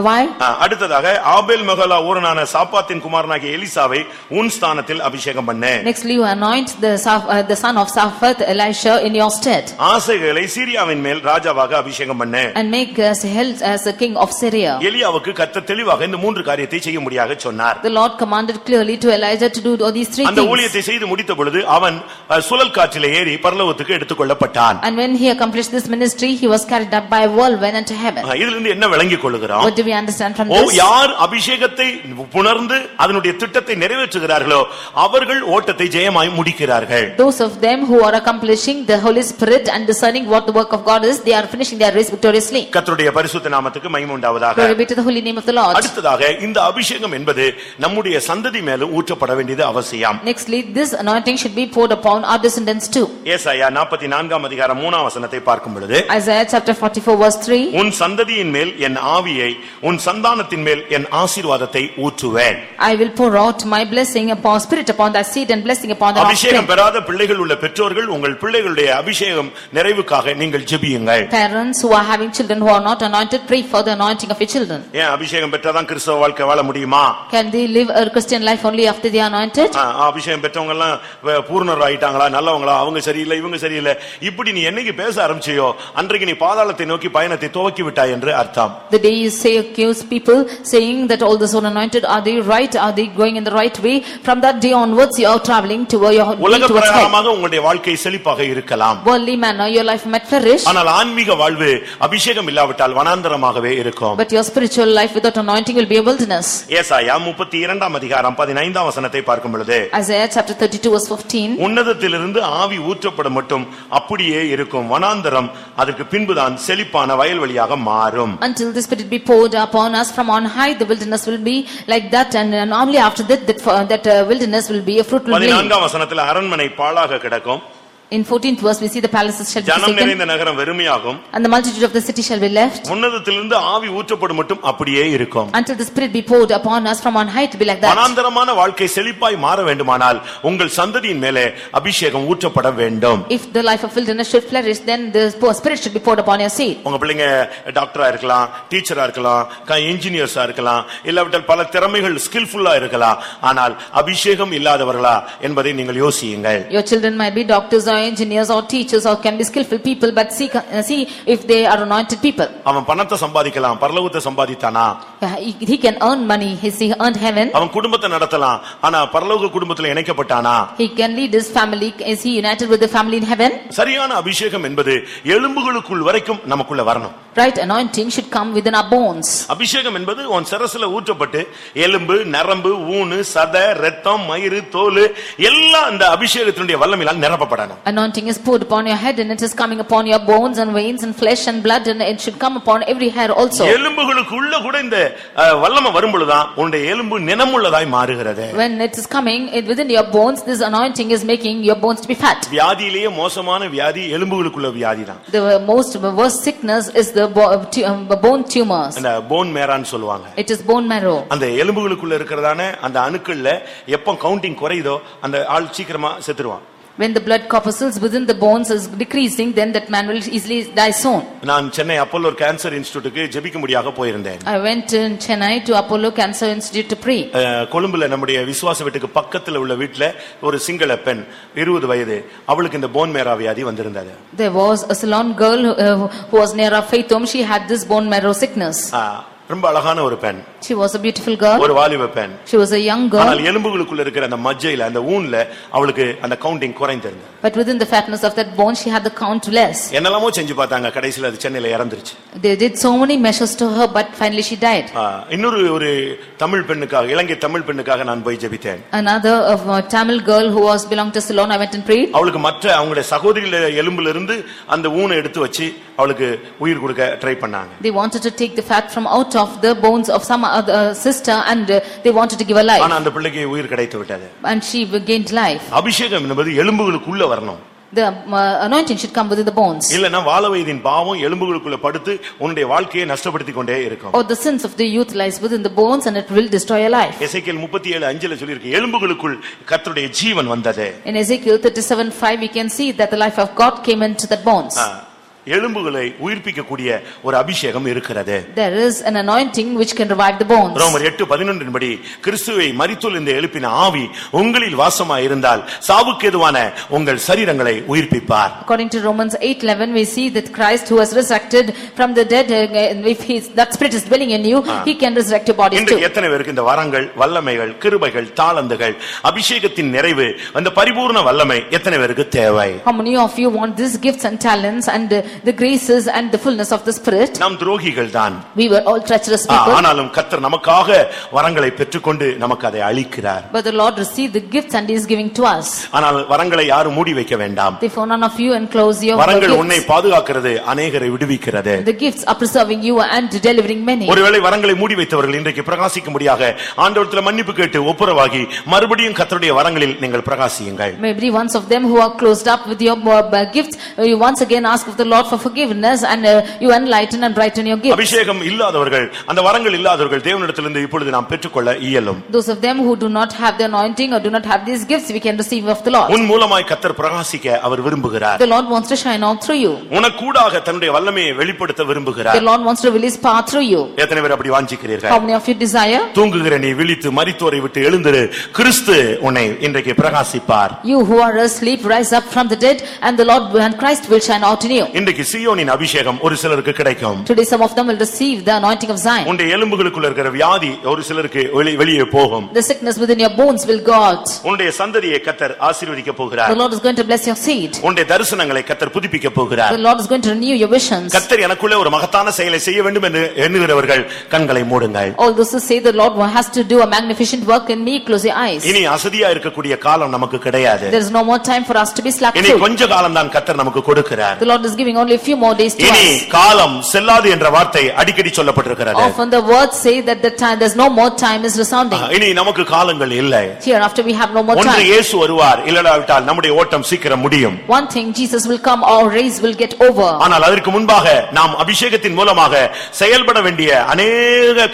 Why? அடுத்ததாக ஆபேல் மகளா ஊரனான சாப்பாத்தின் குமாரனாகிய எலிசாவை உன் ஸ்தானத்தில் அபிஷேகம் பண்ணு Nextly, you anoint the Saf- uh, the son of Saphat, Elisha, in your stead, ஆசைகளை சீரியாவின் மேல் ராஜாவாக அபிஷேகம் பண்ணு and make us held as a king of Syria. எலியாவுக்கு கத்த தெளிவாக இந்த மூன்று காரியத்தை செய்ய முடியாக சொன்னார் The Lord commanded clearly to Elijah to do all these three அந்த things. ஊழியத்தை செய்து முடித்த பொழுது அவன் அ, சுழல் காற்றிலே ஏறி பரலோகத்துக்கு எடுத்துக்கொள்ளப்பட்டான் And when he accomplished this ministry, he was carried up by a whirlwind into heaven. ஆ, இதிலிருந்து என்ன விளங்கிக் கொள்ளுகிறோம் What do we understand from O this? யார் அபிஷேகத்தை புணர்ந்து அதனுடைய திட்டத்தை நிறைவேற்றுகிறார்களோ அவர்கள் ஓட்டத்தை ஜெயமாய் முடிக்கிறார்கள் Those of them who are accomplishing the Holy Spirit and discerning what the work of God is, they are finishing their race victoriously. கர்த்தருடைய பரிசுத்த நாமத்துக்கு மகிமை உண்டாவதாக Glory be to the holy name of the Lord. அடுத்ததாக இந்த அபிஷேகம் என்பது நம்முடைய சந்ததி மேலும் ஊற்றப்பட வேண்டியது அவசியம் Nextly, this anointing should be poured upon our descendants too. ஏசாயா நாற்பத்தி நான்காம் அதிகாரம் மூணாம் வசனத்தை பார்க்கும் பொழுது Isaiah chapter 44 verse 3. உன் சந்ததியின் மேல் என் ஆவியை உன் சந்தானத்தின் மேல் என் ஆசீர்வாதத்தை ஊற்றுவேன் I will pour out my blessing upon spirit upon thy seed and blessing upon thy அபிஷேகம் offspring. பெறாத பிள்ளைகள் உள்ள பெற்றோர்கள் உங்கள் பிள்ளைகளுடைய அபிஷேகம் நிறைவுக்காக நீங்கள் ஜெபியுங்கள் Parents who are having children who are not anointed, pray for the anointing of your children. ஏன் அபிஷேகம் பெற்றாதான் கிறிஸ்தவ வாழ்க்கை வாழ முடியுமா can they live a Christian life only after they are anointed? ஆ, அபிஷேகம் பெற்றவங்க எல்லாம் வே- பூரணர் ஆயிட்டாங்களா நல்லவங்களா அவங்க சரியில்லை இவங்க சரியில்லை இப்படி நீ என்னைக்கு பேச ஆரம்பிச்சியோ அன்றைக்கு நீ பாதாளத்தை நோக்கி பயணத்தை துவக்கி விட்டாய் என்று அர்த்தம் The day you say accuse people saying that all those who are anointed, are they right? Are they going in the right way? From that day onwards, you are traveling toward your way உலக towards hell. பிரகாரமாக உங்களுடைய வாழ்க்கை செழிப்பாக இருக்கலாம் Worldly manner, your life might flourish, ஆனால் ஆன்மீக வாழ்வு அபிஷேகம் இல்லாவிட்டால் வனாந்தரமாகவே இருக்கும் but your spiritual life without anointing will be a wilderness. ஏசாயா முப்பத்தி இரண்டாம் அதிகாரம் பதினைந்தாம் வசனத்தை பார்க்கும் பொழுது Isaiah chapter 32 verse 15. உன்னதத்திலிருந்து ஆவி ஊற்றப்படும் மட்டும் அப்படியே இருக்கும் வனாந்தரம் அதற்கு பின்புதான் செழிப்பான வயல்வெளியாக மாறும் Until the Spirit be poured upon us from on high, the wilderness will be like that and uh, normally after that, that uh, that uh, wilderness will be a fruitful land. பதினான்காம் வசனத்தில் அரண்மனை பாழாக கிடக்கும் In 14th verse, we see the palaces shall be ஜனம் forsaken நிறைந்த நகரம் வெறுமையாகும் and the multitude of the city shall be left. உன்னதத்திலிருந்து ஆவி ஊற்றப்படும் மட்டும் அப்படியே இருக்கும் Until the Spirit be poured upon us from on high to be like that. வனாந்தரமான வாழ்க்கை செழிப்பாய் மாற வேண்டுமானால் உங்கள் சந்ததியின் மேலே அபிஷேகம் ஊற்றப்பட வேண்டும் If the life of wilderness should flourish, then the Spirit should be poured upon your seed. உங்க பிள்ளைங்க டாக்டரா இருக்கலாம் டீச்சரா இருக்கலாம் இன்ஜினியர்ஸா இருக்கலாம் இல்லாவிட்டால் பல திறமைகள் ஸ்கில்ஃபுல்லா இருக்கலாம் ஆனால் அபிஷேகம் இல்லாதவர்களா என்பதை நீங்கள் யோசியுங்கள் Your children might be doctors or engineers or teachers or can be skillful people, but see, uh, see if they are anointed people. அவன் பணத்தை சம்பாதிக்கலாம் பரலோகத்தை சம்பாதித்தானா Yeah, He he can earn money, he he earned heaven. அவன் குடும்பத்தை நடத்தலாம் ஆனா பரலோக குடும்பத்துல இணைக்கப்பட்டானா He can lead his family, is he united with the family in heaven? சரியான அபிஷேகம் என்பது எலும்புகளுக்குள் வரைக்கும் நமக்குள்ள வரணும் Right anointing should come within our bones. அபிஷேகம் என்பது உன் சிரசுல ஊற்றப்பட்டு எலும்பு நரம்பு ஊனு சதை ரத்தம் மயிறு தோல் எல்லாம் இந்த அபிஷேகத்தினுடைய வல்லமையால் நிரப்பப்படணும் Anointing is poured upon your head and it is coming upon your bones and veins and flesh and blood and it should come upon every hair also. எலும்புகளுக்குள்ள கூட இந்த வல்லமை வரும் பொழுதுதான் உன்னுடைய எலும்பு நினமுள்ளதாய் மாறுகிறது When it is coming it within your bones, this anointing is making your bones to be fat. வியாதியிலேயே மோசமான வியாதி எலும்புகளுக்குள்ள வியாதி தான் The most worst sickness is the um, bone tumors. அந்த போன் மேரான்னு சொல்லுவாங்க It is bone marrow. அந்த எலும்புகளுக்குள்ள இருக்கிறதான அந்த அணுக்கள்ல எப்ப கவுண்டிங் குறையுதோ அந்த ஆள் சீக்கிரமா செத்துருவான் When the blood corpuscles within the bones is decreasing, then that man will easily die soon. நான் சென்னை அப்போலோ கேன்சர் இன்ஸ்டிடியூட்டுக்கு ஜெபிக்கும்படியாக போயிருந்தேன் I went to Chennai to Apollo Cancer Institute to pray. அஹ், கொழும்புல நம்முடைய விசுவாச வீட்டுக்கு பக்கத்துல உள்ள வீட்டுல ஒரு சிங்கள பெண் இருபது வயது அவளுக்கு இந்த போன் மேரா வியாதி வந்திருந்தது There was a Ceylon girl who, uh, who was near our faith home. She had this bone marrow sickness. அஹ், ரொம்ப அழகான ஒரு பெண் She was a beautiful girl. ஒரு வாலிப பெண் She was a young girl. ஆனால் எலும்புகளுக்குள்ள இருக்கிற அந்த மஜ்ஜையில அந்த ஊன்ல அவளுக்கு அந்த கவுண்டிங் குறைந்திருந்தது But within the fatness of that bone, she had the count less. என்னெல்லாமோ செஞ்சு பார்த்தாங்க கடைசியில அது சென்னையில இறந்துருச்சு They did so many measures to her, but finally she died. இன்னொரு ஒரு தமிழ் பெண்ணுக்காக இலங்கை தமிழ் பெண்ணுக்காக நான் போய் ஜெபித்தேன் Another of a Tamil girl who was belonged to Ceylon, I went and prayed. அவளுக்கு மற்ற அவங்களுடைய சகோதரிகள எலும்புல இருந்து அந்த ஊனை எடுத்து வச்சு அவளுக்கு உயிர் கொடுக்க ட்ரை பண்ணாங்க They wanted to take the fat from out of the bones of some other sister and uh, they wanted to give her life. ஆனா அந்த பிள்ளைக்கு உயிர் கிடைத்து விட்டது And she gained life. அபிஷேகம் என்பது எலும்புகளுக்குள்ள வரணும் The uh, anointing should come within the bones. இல்லன்னா வாழ வயதின் பாவம் எலும்புகளுக்குள்ள படுத்து உன்னுடைய வாழ்க்கையை நஷ்டப்படுத்தி கொண்டே இருக்கும் Or the sins of the youth lies within the bones and it will destroy your life. முப்பத்தி ஏழு அஞ்சுல சொல்லியிருக்கு எலும்புகளுக்குள் கர்த்தருடைய ஜீவன் வந்தது In Ezekiel 37 5, we can see that the life of God came into the bones. எலும்புகளை உயிர்ப்பிக்கக்கூடிய ஒரு அபிஷேகம் இருக்கிறது There is an anointing which can revive the bones. ரோமர் எட்டு பதினொன்றின் படி கிறிஸ்துவை மரித்துள் இந்த எழுப்பின ஆவி உங்களில் வாசமாய் இருந்தால் சாவுக்கு எதுவான உங்கள் சரீரங்களை உயிர்ப்பிப்பார் According to Romans 8:11, we see that Christ who was resurrected from the dead, uh, if his, that spirit is dwelling in you, he can resurrect your bodies too. எத்தனை பேருக்கு இந்த வரங்கள் வல்லமைகள் கிருபைகள் தாளந்துகள் அபிஷேகத்தின் நிறைவு அந்த பரிபூர்ண வல்லமை எத்தனை பேருக்கு தேவை How many of you want these gifts and talents and uh, the graces and the fullness of the spirit? நாம் துரோகிகள் தான் We were all treacherous ah, people. ஆனாலும் கர்த்தர் நமக்காக வரங்களை பெற்றுக்கொண்டு நமக்கு அதை அளிக்கிறார் But the Lord received the gifts and he is giving to us. ஆனால் வரங்களை யாரும் மூடி வைக்க வேண்டாம் Therefore none of you enclose your வரங்கள் உன்னை gifts. பாதுகாக்கிறது அநேகரை விடுவிக்கிறது The gifts are preserving you and delivering many. ஒருவேளை வரங்களை மூடி வைத்தவர்கள் இன்றைக்கு பிரகாசிக்கும்படியாக ஆண்டவரத்தில் மன்னிப்பு கேட்டு ஒப்புரவாகி மறுபடியும் கர்த்தருடைய வரங்களில் நீங்கள் பிரகாசியுங்கள் Maybe once of them who are closed up with your uh, gifts, uh, you once again ask of the Lord God for forgiveness and uh, you enlighten and brighten your gift. அபிஷேகம் இல்லாதவர்கள் அந்த வரங்கள் இல்லாதவர்கள் தேவனிடத்திலிருந்து இப்பொழுது நாம் பெற்றுக்கொள்ள இயலும் Those of them who do not have the anointing or do not have these gifts, we can receive of the Lord. உன் மூலமாய் கத்தர் பிரகாசிக்க அவர் விரும்புகிறார் The Lord wants to shine out through you. உனக்கூடாக தன்னுடைய வல்லமையை வெளிப்படுத்த The விரும்புகிறார் Lord wants to release power through you. எத்தனை பேர் அப்படி வாஞ்சிக்கிறீர்கள் How many of you desire? தூங்குகிற நீ விழித்து மரித்தோரை விட்டு எழுந்திரு கிறிஸ்து உன்னை இன்றைக்கு பிரகாசிப்பார் You who are asleep, rise up from the dead and the Lord and Christ will shine out in you. இன்றைக்கு சியோனின் அபிஷேகம் ஒரு சிலருக்கு கிடைக்கும் Today some of them will receive the anointing of Zion. உன்னுடைய எலும்புகளுக்குள்ள இருக்கிற வியாதி ஒரு சிலருக்கு வெளி- வெளியே போகும் The sickness within your bones will go out. உன்னுடைய சந்ததியை கத்தர் ஆசீர்வதிக்க The போகிறார் Lord is going to bless your seed. உன்னுடைய தரிசனங்களை கத்தர் புதுப்பிக்க போகிறார் The Lord is going to renew your visions. கத்தர் எனக்குள்ளே ஒரு மகத்தான செயலை செய்ய வேண்டும் என்று எண்ணுகிறவர்கள் கண்களை மூடுங்கள் All those who say the Lord has to do a magnificent work in me, close your eyes. இனி அசதியா இருக்கக்கூடிய காலம் நமக்கு கிடையாது There is no more time for us to be இனி slack-footed. கொஞ்ச காலம் தான் கத்தர் நமக்கு கொடுக்கிறார் The Lord is giving only a few more days to இனி us. காலம் செல்லாது என்ற வார்த்தை அடிக்கடி சொல்லப்பட்டிருக்கிறது Often the words say that the time, there's no more time is resounding. இனி நமக்கு காலங்கள் இல்லை Hereafter we have no more ஒன்று time. இயேசு வருவார் இல்லடாவிட்டால் நம்முடைய ஓட்டம் சீக்கிரம் முடியும் One thing, Jesus will come, our race will get over. ஆனால் அதற்கு முன்பாக நாம் அபிஷேகத்தின் மூலமாக செயல்பட வேண்டிய அநேக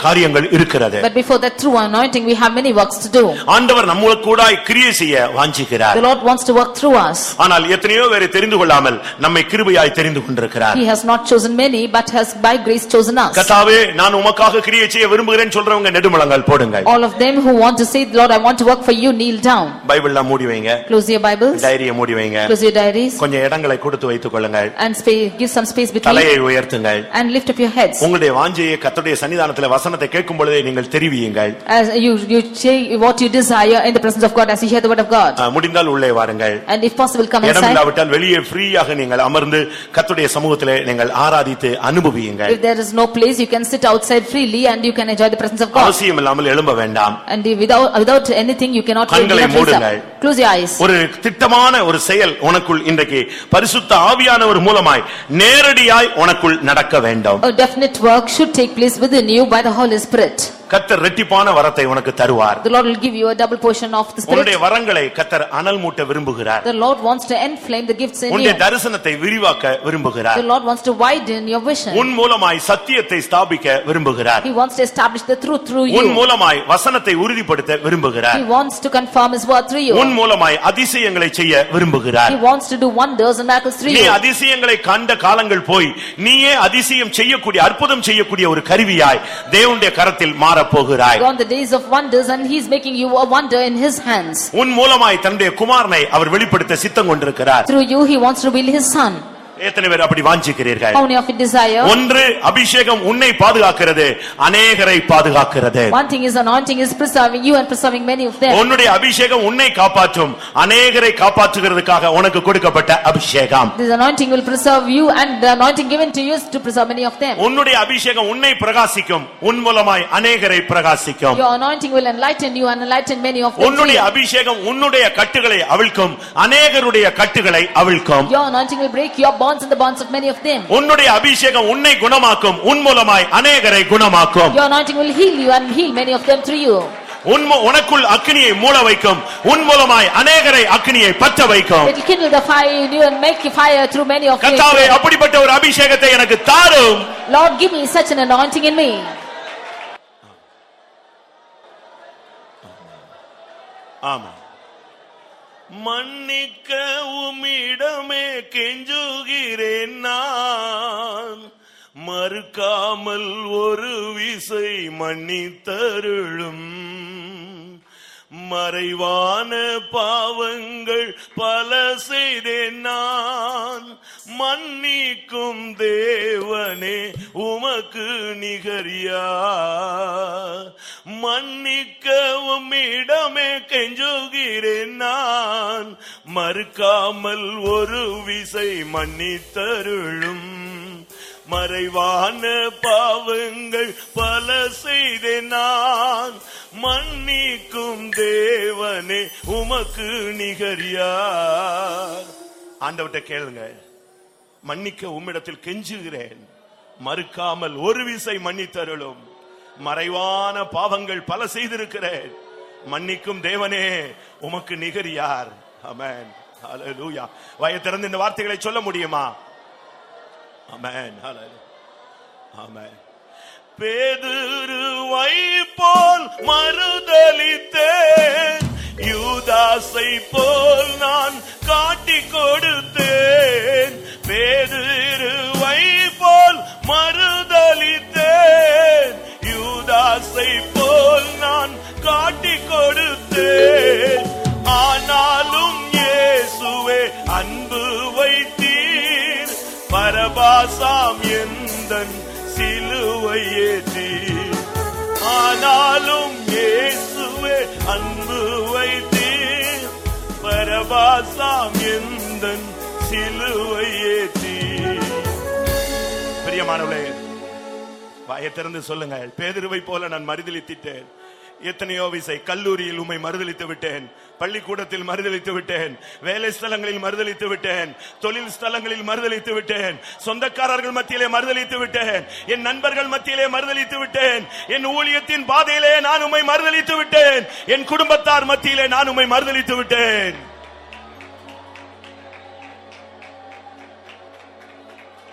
காரியங்கள் இருக்கிறது But before that, through anointing, we have many works to do. ஆண்டவர் நம்மளுக்கு கூட கிரியை செய்ய வாஞ்சிக்கிறார் The Lord wants to work through us. ஆனால் எத்தனையோ பேரை தெரிந்து கொள்ளாமல் நம்மை கிருபையாய் தெரிந்து கொண்டிருக்கிறார் He has not chosen many, but has by grace chosen us. கத்தாவே நான் உமக்காக கிரியை செய்ய விரும்புகிறேன் சொல்றவங்க நெடுமலங்கள் போடுங்கள் All of them who want to say, Lord, I want to work for you, kneel down. பைபிள்லாம் மூடி வைங்க Close your Bibles, டைரியை மூடி வைங்க close your diaries, கொஞ்சம் இடங்களை கொடுத்து வைத்துக் கொள்ளுங்கள் and spa- give some space between, தலையை உயர்த்துங்கள் and lift up your heads. உங்களுடைய வாஞ்சையை கர்த்தருடைய சன்னிதானத்துல வசனத்தை கேட்கும் பொழுதே நீங்கள் தெரிவியுங்கள் As you, you say what you desire in the presence of God as you hear the word of God. முடிந்தால் உள்ளே வாருங்கள் And if possible, come இடம் inside. இல்லாவிட்டால் வெளியே ஃப்ரீயாக நீங்கள் அமர்ந்து கர்த்தருடைய சமூகத்திலே நீங்கள் ஆராதித்து அனுபவியுங்கள் If there is no place, you can sit outside freely and you can enjoy the presence of God. அவசியம் இல்லாமல் எழும்ப வேண்டாம் And without, without anything, you cannot, கண்களை மூடுங்கள். Close your eyes. ஒரு திட்டமான ஒரு செயல் உனக்குள் இன்றைக்கு பரிசுத்த ஆவியானவர் மூலமாய் நேரடியாய் உனக்குள் நடக்க வேண்டும் A definite work should take place within you by the Holy Spirit. கத்தர் ரெட்டிப்பான வரத்தை உனக்கு தருவார் The Lord will give you a double portion of the உன்னுடைய Spirit. வரங்களை கத்தர் அனல் மூட்ட விரும்புகிறார் The Lord wants to enflame the gifts in உன்னுடைய you. தரிசனத்தை விரிவாக்க The விரும்புகிறார் Lord wants to widen your vision. உன் மூலமாய் சத்தியத்தை ஸ்தாபிக்க விரும்புகிறார் He wants to establish the truth through உன் you. மூலமாய் வசனத்தை உறுதிப்படுத்த விரும்புகிறார் He wants to confirm His word through உன் you. மூலமாய் அதிசயங்களை செய்ய விரும்புகிறார் He wants to do wonders and miracles through நீ you. அதிசயங்களை கண்ட காலங்கள் போய் நீயே அதிசயம் செய்யக்கூடிய அற்புதம் செய்யக்கூடிய ஒரு கருவியாய் தேவனுடைய கரத்தில் மாறப்போகிறாய் Gone the days of wonders and He is making you a wonder in His hands. உன் மூலமாய் தன்னுடைய குமாரனை அவர் வெளிப்படுத்த சித்தம் கொண்டிருக்கிறார் Through you, He wants to reveal His Son. எத்தனை பேர் அப்படி வாஞ்சிக்கிறீர்கள் How many of you desire? ஒன்று அபிஷேகம் உன்னை பாதுகாக்கிறது அநேகரை பாதுகாக்கிறது One thing is anointing is preserving you and preserving many of them. உன்னுடைய அபிஷேகம் உன்னை காப்பாற்றும் அநேகரை காப்பாற்றுகிறதுக்காக உனக்கு கொடுக்கப்பட்ட அபிஷேகம் This anointing will preserve you and the anointing given to you is to preserve many of them. உன்னுடைய அபிஷேகம் உன்னை பிரகாசிக்கும் உன் மூலமாய் அநேகரை பிரகாசிக்கும் Your anointing will enlighten you and enlighten many of them. உன்னுடைய. அபிஷேகம் உன்னுடைய கட்டுகளை அவிழ்க்கும் அநேகருடைய கட்டுகளை அவிழ்க்கும் Your anointing will break your bonds and the bonds of many of them. உன்னுடைய அபிஷேகம் உன்னை குணமாக்கும் உன் மூலமாய் அநேகரை குணமாக்கும் Your anointing will heal you and heal many of them through you. உன் உனக்குள் அக்கினியை மூல வைக்கும் உன் மூலமாய் அநேகரை அக்கினியை பற்ற வைக்கும் It will kindle the fire in you and make you fire through many of கத்தாவே them. அப்படிப்பட்ட ஒரு அபிஷேகத்தை எனக்கு தாரும் Lord, give me such an anointing in me. ஆமா மன்னிக்க உம்மிடமே கெஞ்சுகிறேன் நான். மறுக்காமல் ஒரு விசை மன்னித்தருளும். மறைவான பாவங்கள் பல செய்தேன் நான். மன்னிக்கும் தேவனே உமக்கு நிகரியா மன்னிக்கவும் இடமே கெஞ்சுகிறேன் நான். மறுக்காமல் ஒரு விசை மன்னித்தருளும். மறைவான பாவங்கள் பல செய்தேன் நான். மன்னிக்கும் தேவனே உமக்கு நிகரியா ஆண்டவட்ட கேளுங்க. மன்னிக்க உம்மிடத்தில் கெஞ்சுகிறேன். மறுக்காமல் ஒரு விசை மன்னித்தருளும். மறைவான பாவங்கள் பல செய்திருக்கிறேன். மன்னிக்கும் தேவனே உமக்கு நிகர் யார் அமேன் வய திறந்து இந்த வார்த்தைகளை சொல்ல முடியுமா? அமேன் ஹalleluya ஆமென் பேதுருவை போல் மறுதளித்தேன் யூதாசை போல் நான் காட்டி கொடுத்தேன் பரபாசாம் எந்தன் சிலுவை ஏற்றி? ஆனாலும் இயேசுவே அன்பு வைத்தீர். பரபாசாம் எந்தன் சிலுவை ஏற்றி? பிரியமானவளே வாயை திறந்து சொல்லுங்க பேதிருவை போல நான் மறுதளித்திட்டேன் எத்தனையோ விசை கல்லூரியில் உம்மை மறுதளித்து விட்டேன். பள்ளிக்கூடத்தில் மறுதளித்து விட்டேன் வேலை ஸ்தலங்களில் மறுதளித்து விட்டேன் தொழில் ஸ்தலங்களில் மறுதளித்து விட்டேன் சொந்தக்காரர்கள் மத்தியிலே மறுதளித்து விட்டேன் என் நண்பர்கள் மத்தியிலே மறுதளித்து விட்டேன் என் ஊழியத்தின் பாதையிலே நான் உம்மை மறுதளித்து விட்டேன் என் குடும்பத்தார் மத்தியிலே நான் உம்மை மறுதளித்து விட்டேன்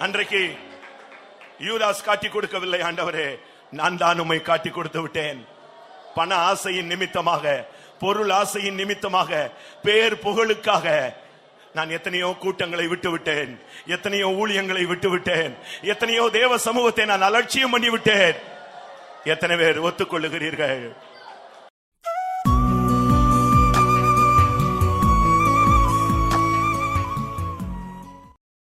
அன்றைக்கு யூதாஸ் காட்டி கொடுக்கவில்லை ஆண்டவரே. நான் தான் உம்மை காட்டி கொடுத்து விட்டேன் பண ஆசையின் நிமித்தமாக பொருள் ஆசையின் நிமித்தமாக பேர் புகழுக்காக நான் எத்தனையோ கூட்டங்களை விட்டுவிட்டேன். எத்தனையோ ஊழியங்களை விட்டுவிட்டேன். எத்தனையோ தேவ சமூகத்தை நான் அலட்சியம் பண்ணிவிட்டேன். எத்தனை பேர் ஒத்துக்கொள்ளுகிறீர்கள்?